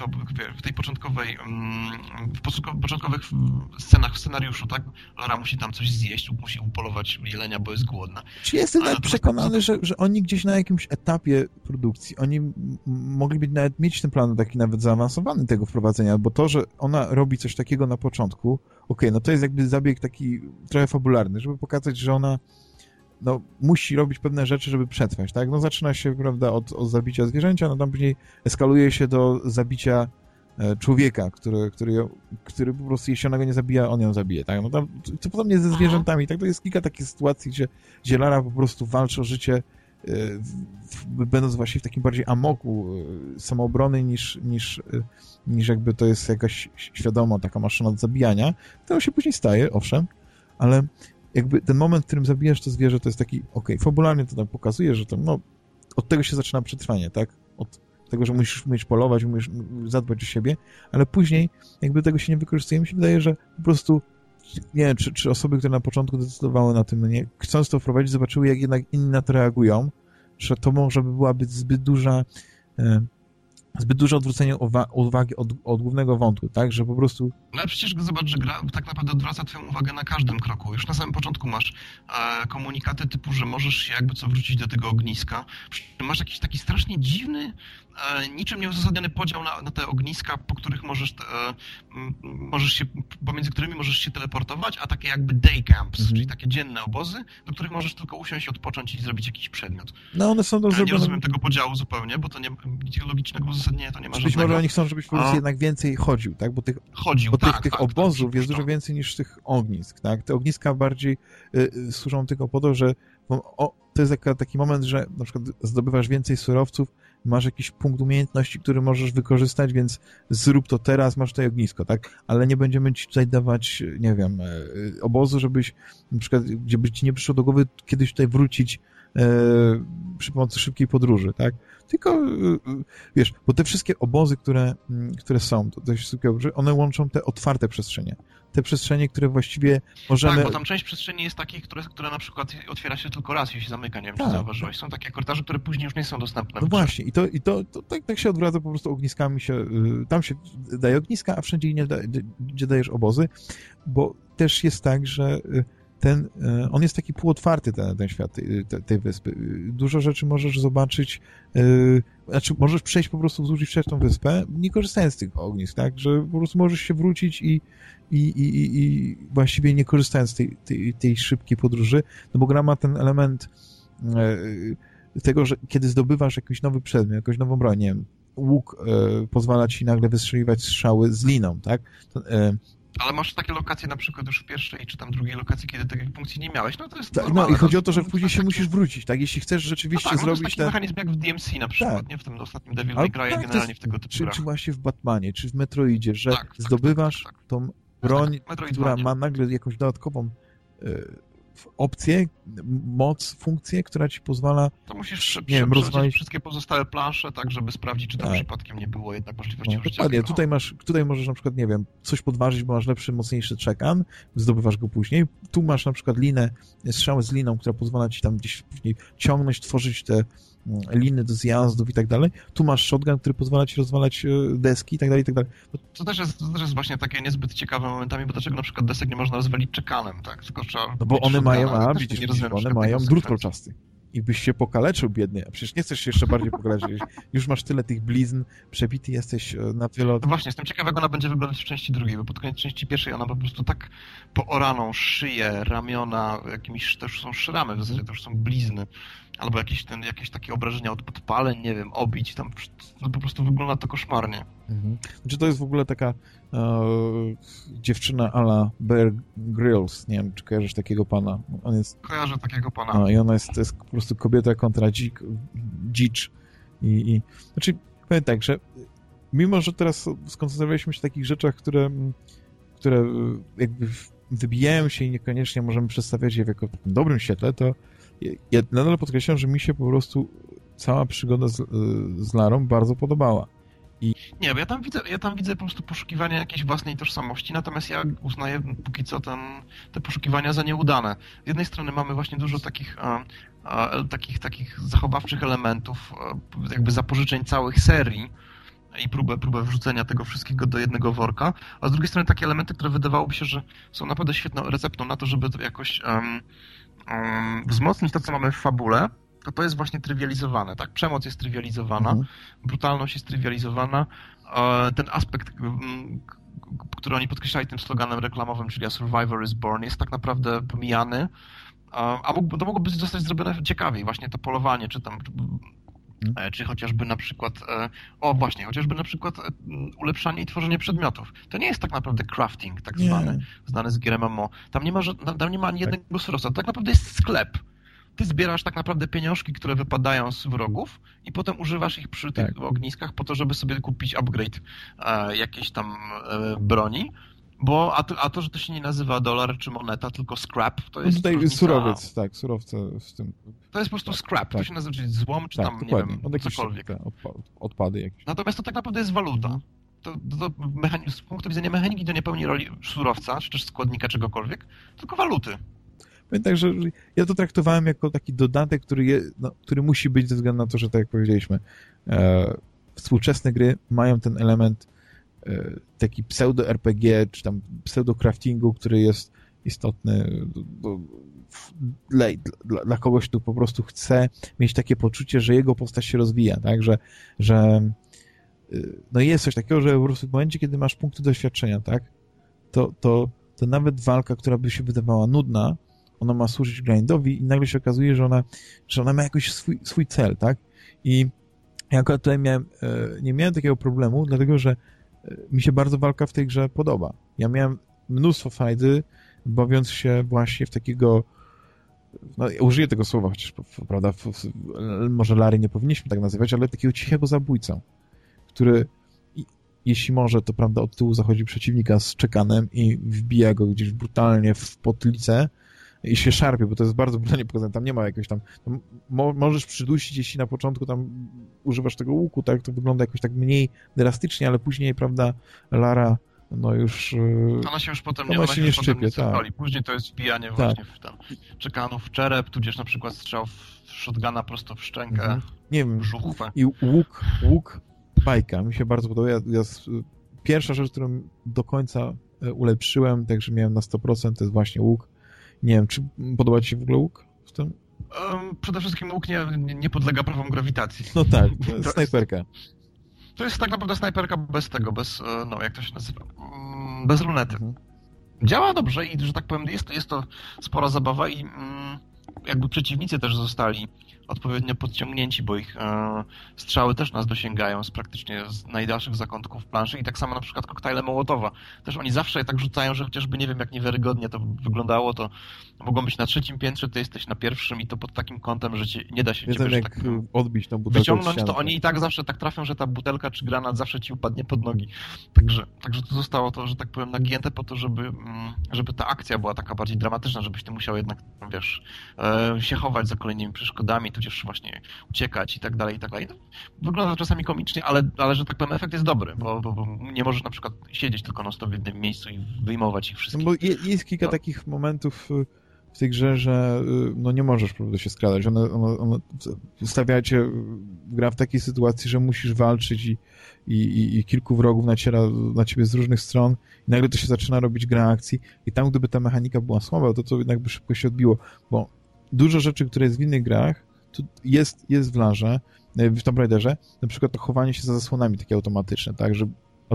w tej początkowej, w początkowych scenach, w scenariuszu, tak, Lara musi tam coś zjeść, musi upolować jelenia, bo jest głodna. Czy jestem tak przekonany, że, że oni gdzieś na jakimś etapie produkcji, oni mogliby nawet mieć ten plan taki nawet zaawansowany tego wprowadzenia, bo to, że ona robi coś takiego na początku, okej, okay, no to jest jakby zabieg taki trochę fabularny, żeby pokazać, że ona no, musi robić pewne rzeczy, żeby przetrwać, tak? No zaczyna się, prawda, od, od zabicia zwierzęcia, no tam później eskaluje się do zabicia człowieka, który, który, który po prostu, jeśli ona go nie zabija, on ją zabije, tak? No tam, to podobnie ze zwierzętami, tak? To jest kilka takich sytuacji, gdzie, gdzie Lara po prostu walczy o życie będąc właśnie w takim bardziej amoku samoobrony niż, niż, niż jakby to jest jakaś świadoma taka maszyna do zabijania, to się później staje, owszem, ale jakby ten moment, w którym zabijasz to zwierzę, to jest taki, okej, okay, fabularnie to tam pokazuje, że to, no, od tego się zaczyna przetrwanie, tak? Od tego, że musisz umieć polować, musisz zadbać o siebie, ale później jakby tego się nie wykorzystuje. Mi się wydaje, że po prostu nie wiem, czy, czy osoby, które na początku decydowały na tym, no nie, chcąc to wprowadzić, zobaczyły, jak jednak inni na to reagują, że to może by byłaby zbyt duża e, zbyt duże odwrócenie uwagi od, od, głównego wątku, tak, że po prostu... No ale przecież zobacz, że gra tak naprawdę odwraca twoją uwagę na każdym kroku. Już na samym początku masz e, komunikaty typu, że możesz się jakby co wrócić do tego ogniska. Masz jakiś taki strasznie dziwny, niczym nieuzasadniony podział na, na, te ogniska, po których możesz, e, możesz się, pomiędzy którymi możesz się teleportować, a takie jakby day camps, mhm. czyli takie dzienne obozy, do których możesz tylko usiąść, odpocząć i zrobić jakiś przedmiot. No one są do zrobione... Nie rozumiem tego podziału zupełnie, bo to nie logicznego uzasadnienia to nie ma Być może oni chcą, żebyś po prostu jednak więcej chodził, tak? Bo tych, chodził, bo tak, tych, tych tak, obozów tak, jest dużo więcej niż tych ognisk, tak? Te ogniska bardziej y, służą tylko po to, że o, to jest taki moment, że na przykład zdobywasz więcej surowców, masz jakiś punkt umiejętności, który możesz wykorzystać, więc zrób to teraz, masz tutaj ognisko, tak? Ale nie będziemy ci tutaj dawać, nie wiem, e, obozu, żebyś na przykład, gdzie by ci nie przyszło do głowy kiedyś tutaj wrócić e, przy pomocy szybkiej podróży, tak? Tylko, e, wiesz, bo te wszystkie obozy, które, które są, to, to one łączą te otwarte przestrzenie te przestrzenie, które właściwie możemy... Tak, bo tam część przestrzeni jest takich, które, które na przykład otwiera się tylko raz i się zamyka, nie wiem, tak. czy zauważyłeś. Są takie korytarze, które później już nie są dostępne. No właśnie, i to, i to, to tak, tak się odwraca po prostu ogniskami się, y, tam się daje ogniska, a wszędzie indziej gdzie dajesz obozy, bo też jest tak, że y, ten, y, on jest taki półotwarty, ten, ten świat tej, tej wyspy. Dużo rzeczy możesz zobaczyć, znaczy możesz przejść po prostu wzdłuż i tą wyspę, nie korzystając z tych ognisk, tak, że po prostu możesz się wrócić i i, i, i właściwie nie korzystając z tej, tej, tej szybkiej podróży, no bo gra ma ten element e, tego, że kiedy zdobywasz jakiś nowy przedmiot, jakąś nową broń, nie wiem, łuk e, pozwala ci nagle wystrzeliwać strzały z liną, tak? To, e, ale masz takie lokacje na przykład już w pierwszej czy tam drugiej lokacji, kiedy takiej funkcji nie miałeś, no to jest tak, No i chodzi o to, że później się musisz wrócić, tak? Jeśli chcesz rzeczywiście no tak, zrobić... No to jest taki mechanizm jak w DMC na przykład, tak. nie? W tym ostatnim Devil May Cry, tak, generalnie w tego typu czy, czy właśnie w Batmanie, czy w Metroidzie, że tak, tak, zdobywasz tak, tą broń, która ma nagle jakąś dodatkową y, opcję, moc, funkcję, która ci pozwala to musisz nie wiem, rozwalić wszystkie pozostałe plansze, tak, żeby sprawdzić, czy tam tak. przypadkiem nie było jednak możliwości no, użycia Dokładnie, tutaj masz, tutaj możesz na przykład, nie wiem, coś podważyć, bo masz lepszy, mocniejszy czekan, zdobywasz go później. Tu masz na przykład linę, strzałę z liną, która pozwala ci tam gdzieś później ciągnąć, tworzyć te liny do zjazdów i tak dalej. Tu masz shotgun, który pozwala ci rozwalać e, deski i tak dalej, i tak dalej. To też, jest, to też jest właśnie takie niezbyt ciekawe momentami, bo dlaczego na przykład desek nie można rozwalić czekanem, tak? Tylko trzeba no bo one mają, a widzisz, widzisz one mają drut kolczasty i byś się pokaleczył biedny, a przecież nie chcesz się jeszcze bardziej pokaleczyć. Już masz tyle tych blizn, przebity jesteś e, na tyle... No właśnie, jestem ciekaw, jak ona będzie wyglądać w części drugiej, bo pod koniec części pierwszej ona po prostu tak pooraną szyję, ramiona, jakimiś, to już są szramy w zasadzie, to już są blizny, albo jakieś, ten, jakieś takie obrażenia od podpaleń, nie wiem, obić, tam no po prostu wygląda to koszmarnie. Mhm. Czy to jest w ogóle taka e, dziewczyna ala Bear Grylls, nie wiem, czy kojarzysz takiego pana? On jest... Kojarzę takiego pana. A, I ona jest, to jest po prostu kobieta kontra dzik, dzicz. I, i, znaczy, powiem tak, że mimo, że teraz skoncentrowaliśmy się na takich rzeczach, które, które jakby wybijają się i niekoniecznie możemy przedstawiać je w jako dobrym świetle, to ja nadal podkreślam, że mi się po prostu cała przygoda z, z Larą bardzo podobała. I... Nie, bo ja tam widzę, ja tam widzę po prostu poszukiwanie jakiejś własnej tożsamości, natomiast ja uznaję póki co ten, te poszukiwania za nieudane. Z jednej strony mamy właśnie dużo takich, takich, takich zachowawczych elementów, a, jakby zapożyczeń całych serii i próbę, próbę wrzucenia tego wszystkiego do jednego worka, a z drugiej strony takie elementy, które wydawałoby się, że są naprawdę świetną receptą na to, żeby jakoś um, wzmocnić to, co mamy w fabule, to to jest właśnie trywializowane, tak? Przemoc jest trywializowana, mhm. brutalność jest trywializowana, e, ten aspekt, który oni podkreślali tym sloganem reklamowym, czyli a survivor is born, jest tak naprawdę pomijany, a mógłby, to mogłoby zostać zrobione ciekawiej, właśnie to polowanie, czy tam. Czy chociażby na przykład, o właśnie, chociażby na przykład ulepszanie i tworzenie przedmiotów. To nie jest tak naprawdę crafting, tak zwany, znany z gier MMO. Tam nie ma, tam nie ma ani tak. jednego surowca, to tak naprawdę jest sklep ty zbierasz tak naprawdę pieniążki, które wypadają z wrogów i potem używasz ich przy tych tak. ogniskach po to, żeby sobie kupić upgrade e, jakiejś tam e, broni. Bo, a to, a to, że to się nie nazywa dolar czy moneta, tylko scrap, to jest. No tutaj różnica... surowiec, tak, surowce w tym. To jest po prostu tak, scrap, tak. to się nazywa, czyli złom, czy tak, tam, dokładnie. nie wiem, cokolwiek. Odpady jakieś. Natomiast to tak naprawdę jest waluta. Mhm. To, to, to z punktu widzenia mechaniki to nie pełni roli surowca, czy też składnika czegokolwiek, tylko waluty. Pamiętaj, że ja to traktowałem jako taki dodatek, który, je, no, który musi być ze względu na to, że tak jak powiedzieliśmy, e, współczesne gry mają ten element taki pseudo-RPG, czy tam pseudo-craftingu, który jest istotny dla, dla, dla, kogoś, kto po prostu chce mieć takie poczucie, że jego postać się rozwija, tak, że, że e, no jest coś takiego, że po prostu w momencie, kiedy masz punkty doświadczenia, tak, to, to, to nawet walka, która by się wydawała nudna, ona ma służyć grindowi i nagle się okazuje, że ona, że ona ma jakiś swój, swój cel, tak? I ja akurat tutaj miałem, e, nie miałem takiego problemu, dlatego że e, mi się bardzo walka w tej grze podoba. Ja miałem mnóstwo fajdy, bawiąc się właśnie w takiego no, użyję tego słowa, chociaż prawda, może Larry nie powinniśmy tak nazywać, ale takiego cichego zabójcą, który jeśli może, to prawda, od tyłu zachodzi przeciwnika z czekanem i wbija go gdzieś brutalnie w potlicę, i się szarpie, bo to jest bardzo brutalnie pokazane. Tam nie ma jakiegoś tam... tam mo możesz przydusić, jeśli na początku tam używasz tego łuku, tak? To wygląda jakoś tak mniej drastycznie, ale później, prawda, Lara no już... E, ona się już potem nie, ona się nie szczypie, tak. Później to jest wbijanie tak. właśnie w tam czekanów w czerep, tudzież na przykład strzał w shotguna prosto w szczękę, mhm. Nie wiem, i łuk, łuk bajka mi się bardzo podoba. Ja, ja, pierwsza rzecz, którą do końca e, ulepszyłem, także miałem na 100%, to jest właśnie łuk. Nie wiem, czy podoba ci się w ogóle łuk w tym? Przede wszystkim łuk nie, nie podlega prawom grawitacji. No tak, to jest to snajperka. Jest, to jest tak naprawdę snajperka bez tego, bez, e, no jak to się nazywa, mm, bez lunety. Mhm. Działa dobrze i, że tak powiem, jest, jest to spora zabawa i mm, jakby przeciwnicy też zostali odpowiednio podciągnięci, bo ich e, strzały też nas dosięgają z praktycznie z najdalszych zakątków planszy i tak samo na przykład koktajle Mołotowa. Też oni zawsze je tak rzucają, że chociażby nie wiem jak niewiarygodnie to wyglądało, to mogą być na trzecim piętrze, ty jesteś na pierwszym i to pod takim kątem, że ci nie da się ciebie, jak tak, odbić tą butelkę wyciągnąć, to oni i tak zawsze tak trafią, że ta butelka czy granat zawsze ci upadnie pod nogi. Także, także to zostało to, że tak powiem, nagięte po to, żeby, mm, żeby ta akcja była taka bardziej dramatyczna, żebyś ty musiał jednak, wiesz, e, się chować za kolejnymi przeszkodami, tudzież właśnie uciekać i tak dalej, i tak dalej. Wygląda to czasami komicznie, ale, ale że tak powiem, efekt jest dobry, bo, bo, bo nie możesz na przykład siedzieć tylko na w jednym miejscu i wyjmować ich wszystkich. No bo jest kilka no. takich momentów y, w tej grze, że y, no nie możesz prawda, się skradać. One, one, one stawia cię gra w takiej sytuacji, że musisz walczyć i, i, i, kilku wrogów naciera na ciebie z różnych stron i nagle to się zaczyna robić gra akcji i tam gdyby ta mechanika była słaba, to to jednak by szybko się odbiło, bo dużo rzeczy, które jest w innych grach, jest, jest w Larze, e, w Tomb Raiderze, na przykład to chowanie się za zasłonami takie automatyczne, tak, że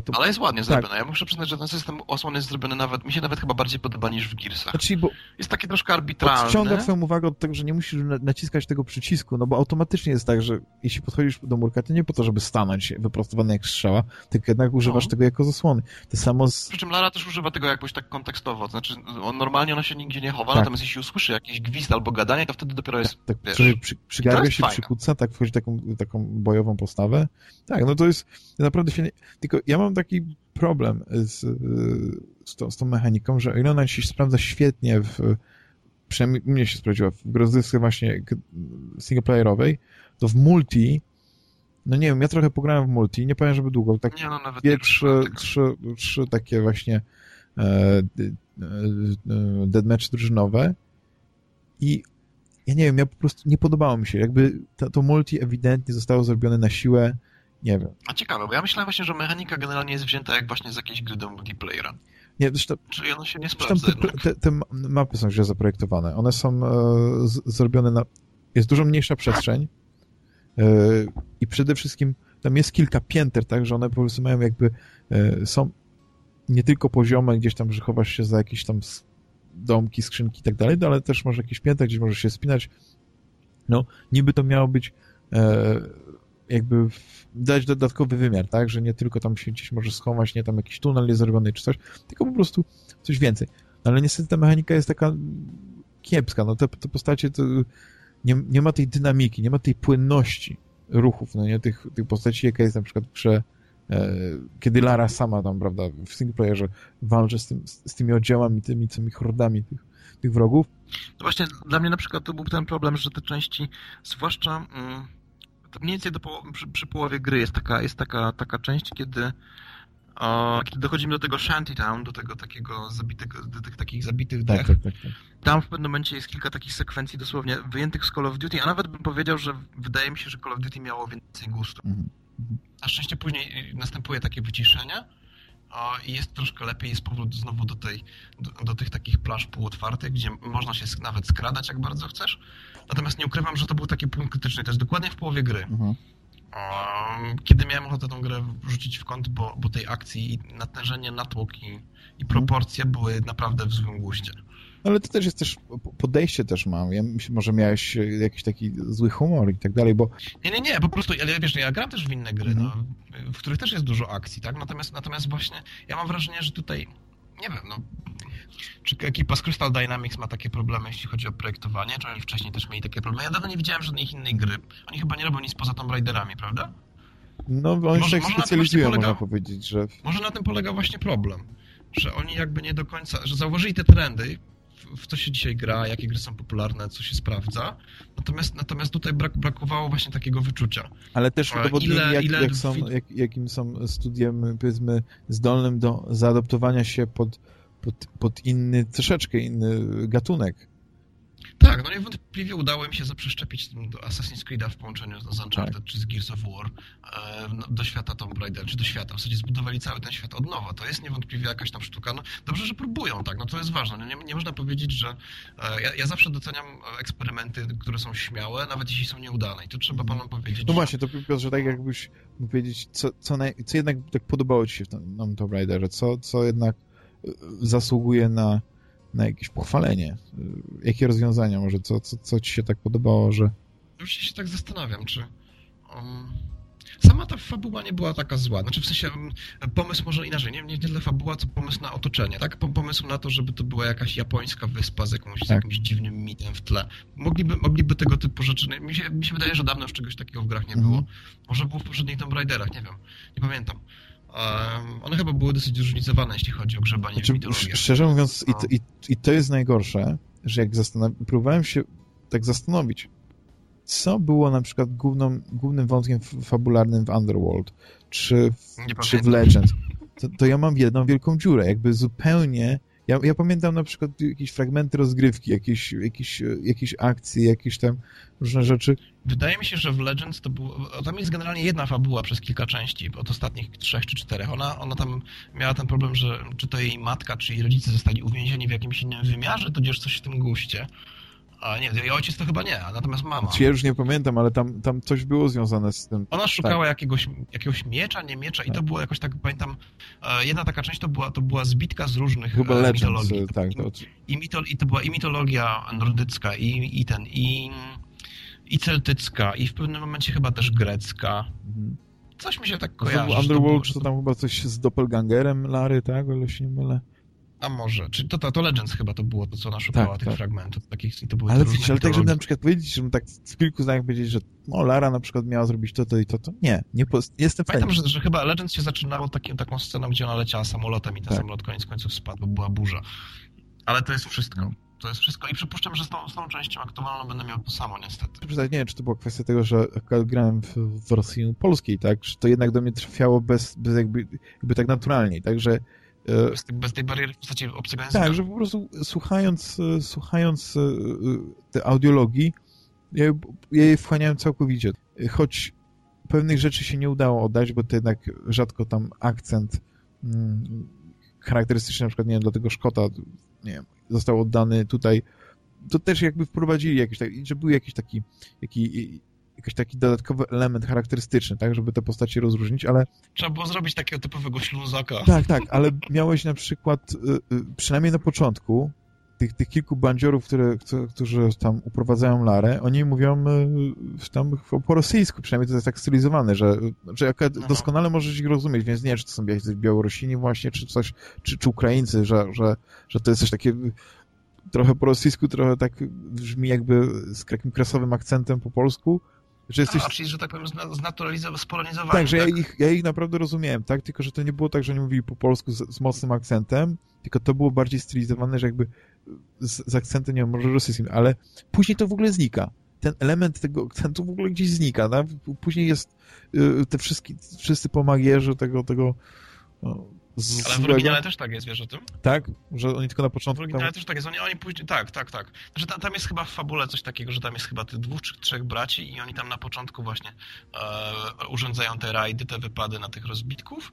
to... Ale jest ładnie tak. zrobione. Ja muszę przyznać, że ten system osłon jest zrobiony nawet, mi się nawet chyba bardziej podoba niż w Gearsach. Znaczy, bo jest taki troszkę arbitralny. Odciąga twoją uwagę od tego, że nie musisz naciskać tego przycisku, no bo automatycznie jest tak, że jeśli podchodzisz do murka, to nie po to, żeby stanąć wyprostowany jak strzała, tylko jednak używasz no. tego jako zasłony. To samo z... Przy czym Lara też używa tego jakoś tak kontekstowo, znaczy on, normalnie ona się nigdzie nie chowa, tak. natomiast jeśli usłyszy jakiś gwizd albo gadanie, to wtedy dopiero jest, tak, tak, wiesz, przy, się, przykuca, tak wchodzi taką, taką bojową postawę. Tak, no to jest naprawdę świetnie. Tylko ja mam taki problem z, z, tą, z tą mechaniką, że o ile ona się sprawdza świetnie w przynajmniej mnie się sprawdziła w rozrywce właśnie singleplayerowej, to w multi no nie wiem, ja trochę pograłem w multi, nie powiem, żeby długo, tak nie, no, nawet dwie, trzy, trzy, trzy takie właśnie e, e, e, deadmatch drużynowe i ja nie wiem, ja po prostu nie podobało mi się, jakby to, to multi ewidentnie zostało zrobione na siłę, nie wiem. A ciekawe, bo ja myślałem właśnie, że mechanika generalnie jest wzięta jak właśnie z jakiejś gry do multiplayera. Nie, zresztą, Czyli ono się nie sprawdza te, te, te, mapy są źle zaprojektowane. One są e, z, zrobione na... Jest dużo mniejsza przestrzeń e, i przede wszystkim tam jest kilka pięter, tak, że one po prostu mają jakby... E, są nie tylko poziome, gdzieś tam, że chowasz się za jakieś tam domki, skrzynki i tak dalej, ale też może jakieś pięter, gdzieś możesz się spinać. No, niby to miało być e, jakby dać dodatkowy wymiar, tak, że nie tylko tam się gdzieś może schować, nie tam jakiś tunel jest zrobiony czy coś, tylko po prostu coś więcej. No, ale niestety ta mechanika jest taka kiepska, no te, te postacie to nie, nie ma tej dynamiki, nie ma tej płynności ruchów, no nie, tych, tych postaci, jaka jest na przykład w grze e, kiedy Lara sama tam, prawda, w singleplayerze walczy z, tym, z, tymi oddziałami, tymi, tymi hordami tych, tych wrogów. No właśnie, dla mnie na przykład to był ten problem, że te części, zwłaszcza mm, mniej więcej do przy, przy, połowie gry jest taka, jest taka, taka część, kiedy o, kiedy dochodzimy do tego shantytown, do tego takiego zabitego, do tych takich zabitych tak, dech, tak, tak, tak, tam w pewnym momencie jest kilka takich sekwencji dosłownie wyjętych z Call of Duty, a nawet bym powiedział, że wydaje mi się, że Call of Duty miało więcej gustu. Mhm. Na szczęście później następuje takie wyciszenie i jest troszkę lepiej, jest powrót znowu do, tej, do, do tych takich plaż półotwartych, gdzie można się nawet skradać, jak bardzo chcesz. Natomiast nie ukrywam, że to był taki punkt krytyczny. To jest dokładnie w połowie gry. Mhm kiedy miałem ochotę tę grę wrzucić w kąt, bo, bo tej akcji i natężenie, natłok i, i proporcje były naprawdę w złym guście. Ale to też jest też, podejście też mam. Ja, może miałeś jakiś taki zły humor i tak dalej, bo... Nie, nie, nie, po prostu, ale wiesz, ja gram też w inne gry, mm -hmm. no, w których też jest dużo akcji, tak? Natomiast, natomiast właśnie ja mam wrażenie, że tutaj, nie wiem, no, czy ekipa z Crystal Dynamics ma takie problemy, jeśli chodzi o projektowanie? Czy oni wcześniej też mieli takie problemy? Ja dawno nie widziałem żadnej innej gry. Oni chyba nie robią nic poza Tomb Raiderami, prawda? No, oni może, się tak specjalizują, można powiedzieć, że... Może na tym polega właśnie problem, że oni jakby nie do końca, że zauważyli te trendy, w co się dzisiaj gra, jakie gry są popularne, co się sprawdza. Natomiast, natomiast tutaj brak, brakowało właśnie takiego wyczucia. Ale też udowodnili, jak, ile jak są, jak, jakim są studiem, powiedzmy, zdolnym do zaadoptowania się pod pod, pod inny, troszeczkę inny gatunek. Tak, no niewątpliwie udało mi się zaprzeszczepić do Assassin's Creed'a w połączeniu z Uncharted tak. czy z Gears of War e, no, do świata Tomb Raider, czy do świata. W zasadzie zbudowali cały ten świat od nowa. To jest niewątpliwie jakaś tam sztuka. No, dobrze, że próbują, tak, no to jest ważne. No, nie, nie można powiedzieć, że e, ja, ja, zawsze doceniam eksperymenty, które są śmiałe, nawet jeśli są nieudane. I to trzeba mhm. panom powiedzieć. No właśnie, to Piotrze, tak jakbyś powiedzieć, co, co, naj, co jednak tak podobało ci się w tym Tomb Raiderze, co, co jednak zasługuje na, na jakieś pochwalenie. Jakie rozwiązania może, co, co, co ci się tak podobało, że... Już się tak zastanawiam, czy... Um, sama ta fabuła nie była taka zła. Znaczy w sensie um, pomysł może inaczej, nie, nie tyle fabuła, co pomysł na otoczenie, tak? Pomysł na to, żeby to była jakaś japońska wyspa z, jakąś, tak. z jakimś dziwnym mitem w tle. Mogliby, mogliby tego typu rzeczy... Mi się, mi się wydaje, że dawno już czegoś takiego w grach nie było. Mhm. Może było w poprzednich Tomb Raiderach, nie wiem. Nie pamiętam. One chyba były dosyć zróżnicowane, jeśli chodzi o grzebanie znaczy, w. Szczerze mówiąc, no. i, i, i to jest najgorsze, że jak próbowałem się tak zastanowić, co było na przykład główną, głównym wątkiem fabularnym w Underworld, czy w, czy w Legends, to, to ja mam jedną wielką dziurę, jakby zupełnie ja, ja pamiętam na przykład jakieś fragmenty rozgrywki, jakieś, jakieś, jakieś akcje, jakieś tam różne rzeczy. Wydaje mi się, że w Legends to było... Tam jest generalnie jedna fabuła przez kilka części, od ostatnich trzech czy czterech. Ona, ona tam miała ten problem, że czy to jej matka, czy jej rodzice zostali uwięzieni w jakimś innym wymiarze, to gdzieś coś w tym guście. A nie, jej ojciec to chyba nie, natomiast mama. Ja już nie pamiętam, ale tam, tam coś było związane z tym. Ona szukała tak. jakiegoś, jakiegoś miecza, nie miecza i to tak. było jakoś tak, pamiętam, e, jedna taka część to była, to była zbitka z różnych chyba e, Legends, mitologii. E, tak, to... I, mitol, I to była i mitologia nordycka, i, i ten, i, i celtycka, i w pewnym momencie chyba też grecka. Mhm. Coś mi się tak kojarzy. Underworld, to, było, to tam chyba coś z doppelgangerem Lary, tak? O ile się nie mylę. A może. Czy to, to, to Legends chyba to było to, co ona szukała, tak, tych tak. fragmentów. Takich, i to były ale ale tak, żeby na przykład powiedzieć, że tak w kilku zdaniach powiedzieć, że o, Lara na przykład miała zrobić to, to i to, to nie, nie po, jestem Pamiętam, że, że, chyba Legends się zaczynało takim, taką sceną, gdzie ona leciała samolotem i ten tak. samolot koniec końców spadł, bo była burza. Ale to jest wszystko. To jest wszystko i przypuszczam, że z tą, z tą częścią aktualną będę miał to samo niestety. Nie wiem, czy to była kwestia tego, że grałem w, w Rosji polskiej, tak? Że to jednak do mnie trafiało bez, bez jakby, jakby tak naturalnie, także bez, bez, tej bariery w postaci obcego języka. Tak, że po prostu słuchając, słuchając e, e, te audiologii, ja, ja je wchłaniałem całkowicie. Choć pewnych rzeczy się nie udało oddać, bo to jednak rzadko tam akcent hmm, charakterystyczny, na przykład, nie wiem, dla tego Szkota, nie wiem, został oddany tutaj, to też jakby wprowadzili jakiś taki, że był jakiś taki, taki jakiś taki dodatkowy element charakterystyczny, tak, żeby te postacie rozróżnić, ale... Trzeba było zrobić takiego typowego śluzaka. Tak, tak, ale miałeś na przykład, y, y, przynajmniej na początku, tych, tych kilku bandziorów, które, którzy tam uprowadzają Larę, oni mówią y, tam po rosyjsku, przynajmniej to jest tak stylizowane, że, że jak doskonale możesz ich rozumieć, więc nie wiem, czy to są Białorusini właśnie, czy coś, czy, czy Ukraińcy, że, że, że to jest coś takie trochę po rosyjsku, trochę tak brzmi jakby z takim kresowym akcentem po polsku, że jesteś... A, czyli, że tak powiem, spolonizowany. Tak, że tak? Ja, ich, ja ich naprawdę rozumiałem, tak? Tylko, że to nie było tak, że oni mówili po polsku z, z mocnym akcentem, tylko to było bardziej stylizowane, że jakby z, z akcentem, nie wiem, może rosyjskim, ale później to w ogóle znika. Ten element tego akcentu w ogóle gdzieś znika, tak? Później jest y, te wszystkie, wszyscy pomagierzy tego, tego no, z Ale w oryginale też tak jest, wiesz o tym? Tak? Że oni tylko na początku... W oryginale tam... też tak jest, oni, oni później... Tak, tak, tak. Znaczy tam, tam, jest chyba w fabule coś takiego, że tam jest chyba tych dwóch czy trzech braci i oni tam na początku właśnie e, urządzają te rajdy, te wypady na tych rozbitków,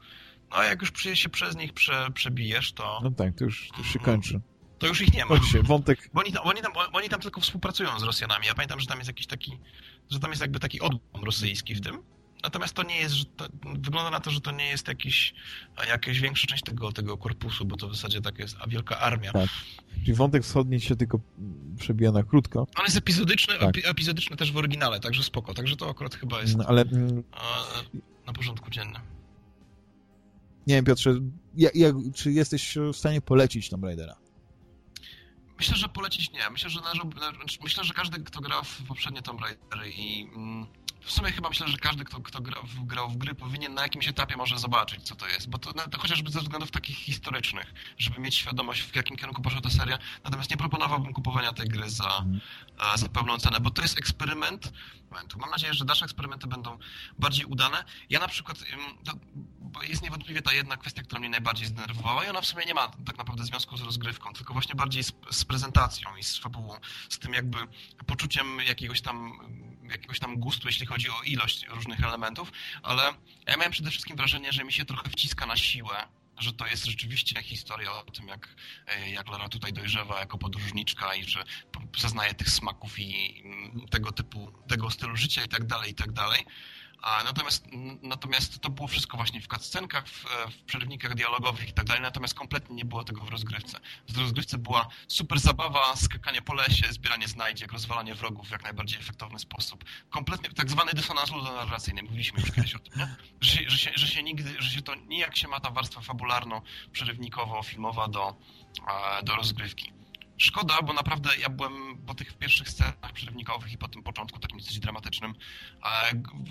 no a jak już się przez nich prze, przebijesz, to... No tak, to już, to już się kończy. To już ich nie ma. Chodźcie, wątek... Bo oni, tam, oni, tam, oni tam tylko współpracują z Rosjanami. Ja pamiętam, że tam jest jakiś taki... że tam jest jakby taki odłam rosyjski w tym. Natomiast to nie jest, to, wygląda na to, że to nie jest jakiś, jakaś większa część tego, tego korpusu, bo to w zasadzie tak jest, a wielka armia. Tak. Czyli wątek wschodni się tylko przebija na krótko. On jest epizodyczny, tak. epizodyczny też w oryginale, także spoko. Także to akurat chyba jest no, ale... na porządku dziennym. Nie wiem, Piotrze, ja, ja, czy jesteś w stanie polecić Tomb Raidera? Myślę, że polecić nie. Myślę, że, myślę, że każdy, kto grał w poprzednie Tomb Raidery i mm, w sumie chyba myślę, że każdy, kto, kto grał, w, grał w gry, powinien na jakimś etapie może zobaczyć, co to jest. Bo to, to chociażby ze względów takich historycznych, żeby mieć świadomość, w jakim kierunku poszła ta seria. Natomiast nie proponowałbym kupowania tej gry za, mm. za pełną cenę, bo to jest eksperyment. Mam nadzieję, że dalsze eksperymenty będą bardziej udane. Ja na przykład, jest niewątpliwie ta jedna kwestia, która mnie najbardziej zdenerwowała i ona w sumie nie ma tak naprawdę związku z rozgrywką, tylko właśnie bardziej z, z prezentacją i z fabułą, z tym jakby poczuciem jakiegoś tam jakiegoś tam gustu, jeśli chodzi o ilość różnych elementów, ale ja miałem przede wszystkim wrażenie, że mi się trochę wciska na siłę że to jest rzeczywiście historia o tym, jak, e, jak Lara tutaj dojrzewa jako podróżniczka i że zaznaje tych smaków i tego typu, tego stylu życia i tak dalej, i tak dalej. Natomiast, natomiast to było wszystko właśnie w cutscenkach, w, w przerywnikach dialogowych i tak dalej, natomiast kompletnie nie było tego w rozgrywce. W rozgrywce była super zabawa, skakanie po lesie, zbieranie znajdziek, rozwalanie wrogów w jak najbardziej efektowny sposób. Kompletnie, tak zwany dysonans ludonarracyjny, mówiliśmy już kiedyś o tym, nie? Że, się, że, się, że się nigdy, że się to nijak się ma ta warstwa fabularno, przerywnikowo-filmowa do, do rozgrywki. Szkoda, bo naprawdę ja byłem po tych pierwszych scenach przerywnikowych i po tym początku takim dosyć dramatycznym,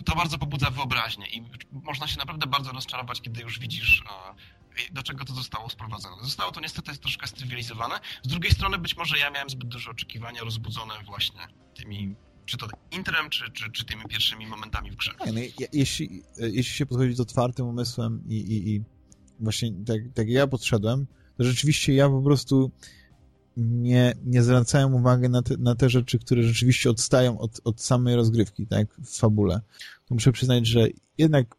to bardzo pobudza wyobraźnię i można się naprawdę bardzo rozczarować, kiedy już widzisz do czego to zostało sprowadzone. Zostało to niestety troszkę strywializowane. Z drugiej strony być może ja miałem zbyt duże oczekiwania rozbudzone właśnie tymi czy to intrem, czy, czy, czy tymi pierwszymi momentami w grze. No, jeśli, jeśli się podchodzi z otwartym umysłem i, i, i właśnie tak, tak ja podszedłem, to rzeczywiście ja po prostu nie, nie zwracają uwagi na te, na te rzeczy, które rzeczywiście odstają od, od samej rozgrywki, tak, w fabule. To muszę przyznać, że jednak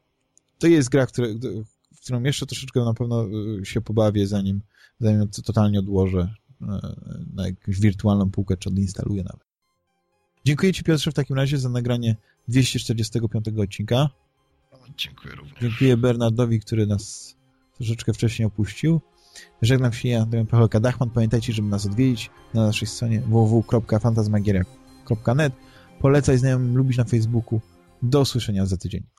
to jest gra, które, w którą jeszcze troszeczkę na pewno y, się pobawię, zanim, zanim to totalnie odłożę y, na jakąś wirtualną półkę, czy odinstaluję nawet. Dziękuję Ci Piotrze w takim razie za nagranie 245 odcinka. Dziękuję również. Dziękuję Bernardowi, który nas troszeczkę wcześniej opuścił. Żegnam się, ja byłem Pachelka Dachman. Pamiętajcie, żeby nas odwiedzić na naszej stronie www.fantasmagieria.net. Polecaj znajomym lubić na Facebooku. Do usłyszenia za tydzień.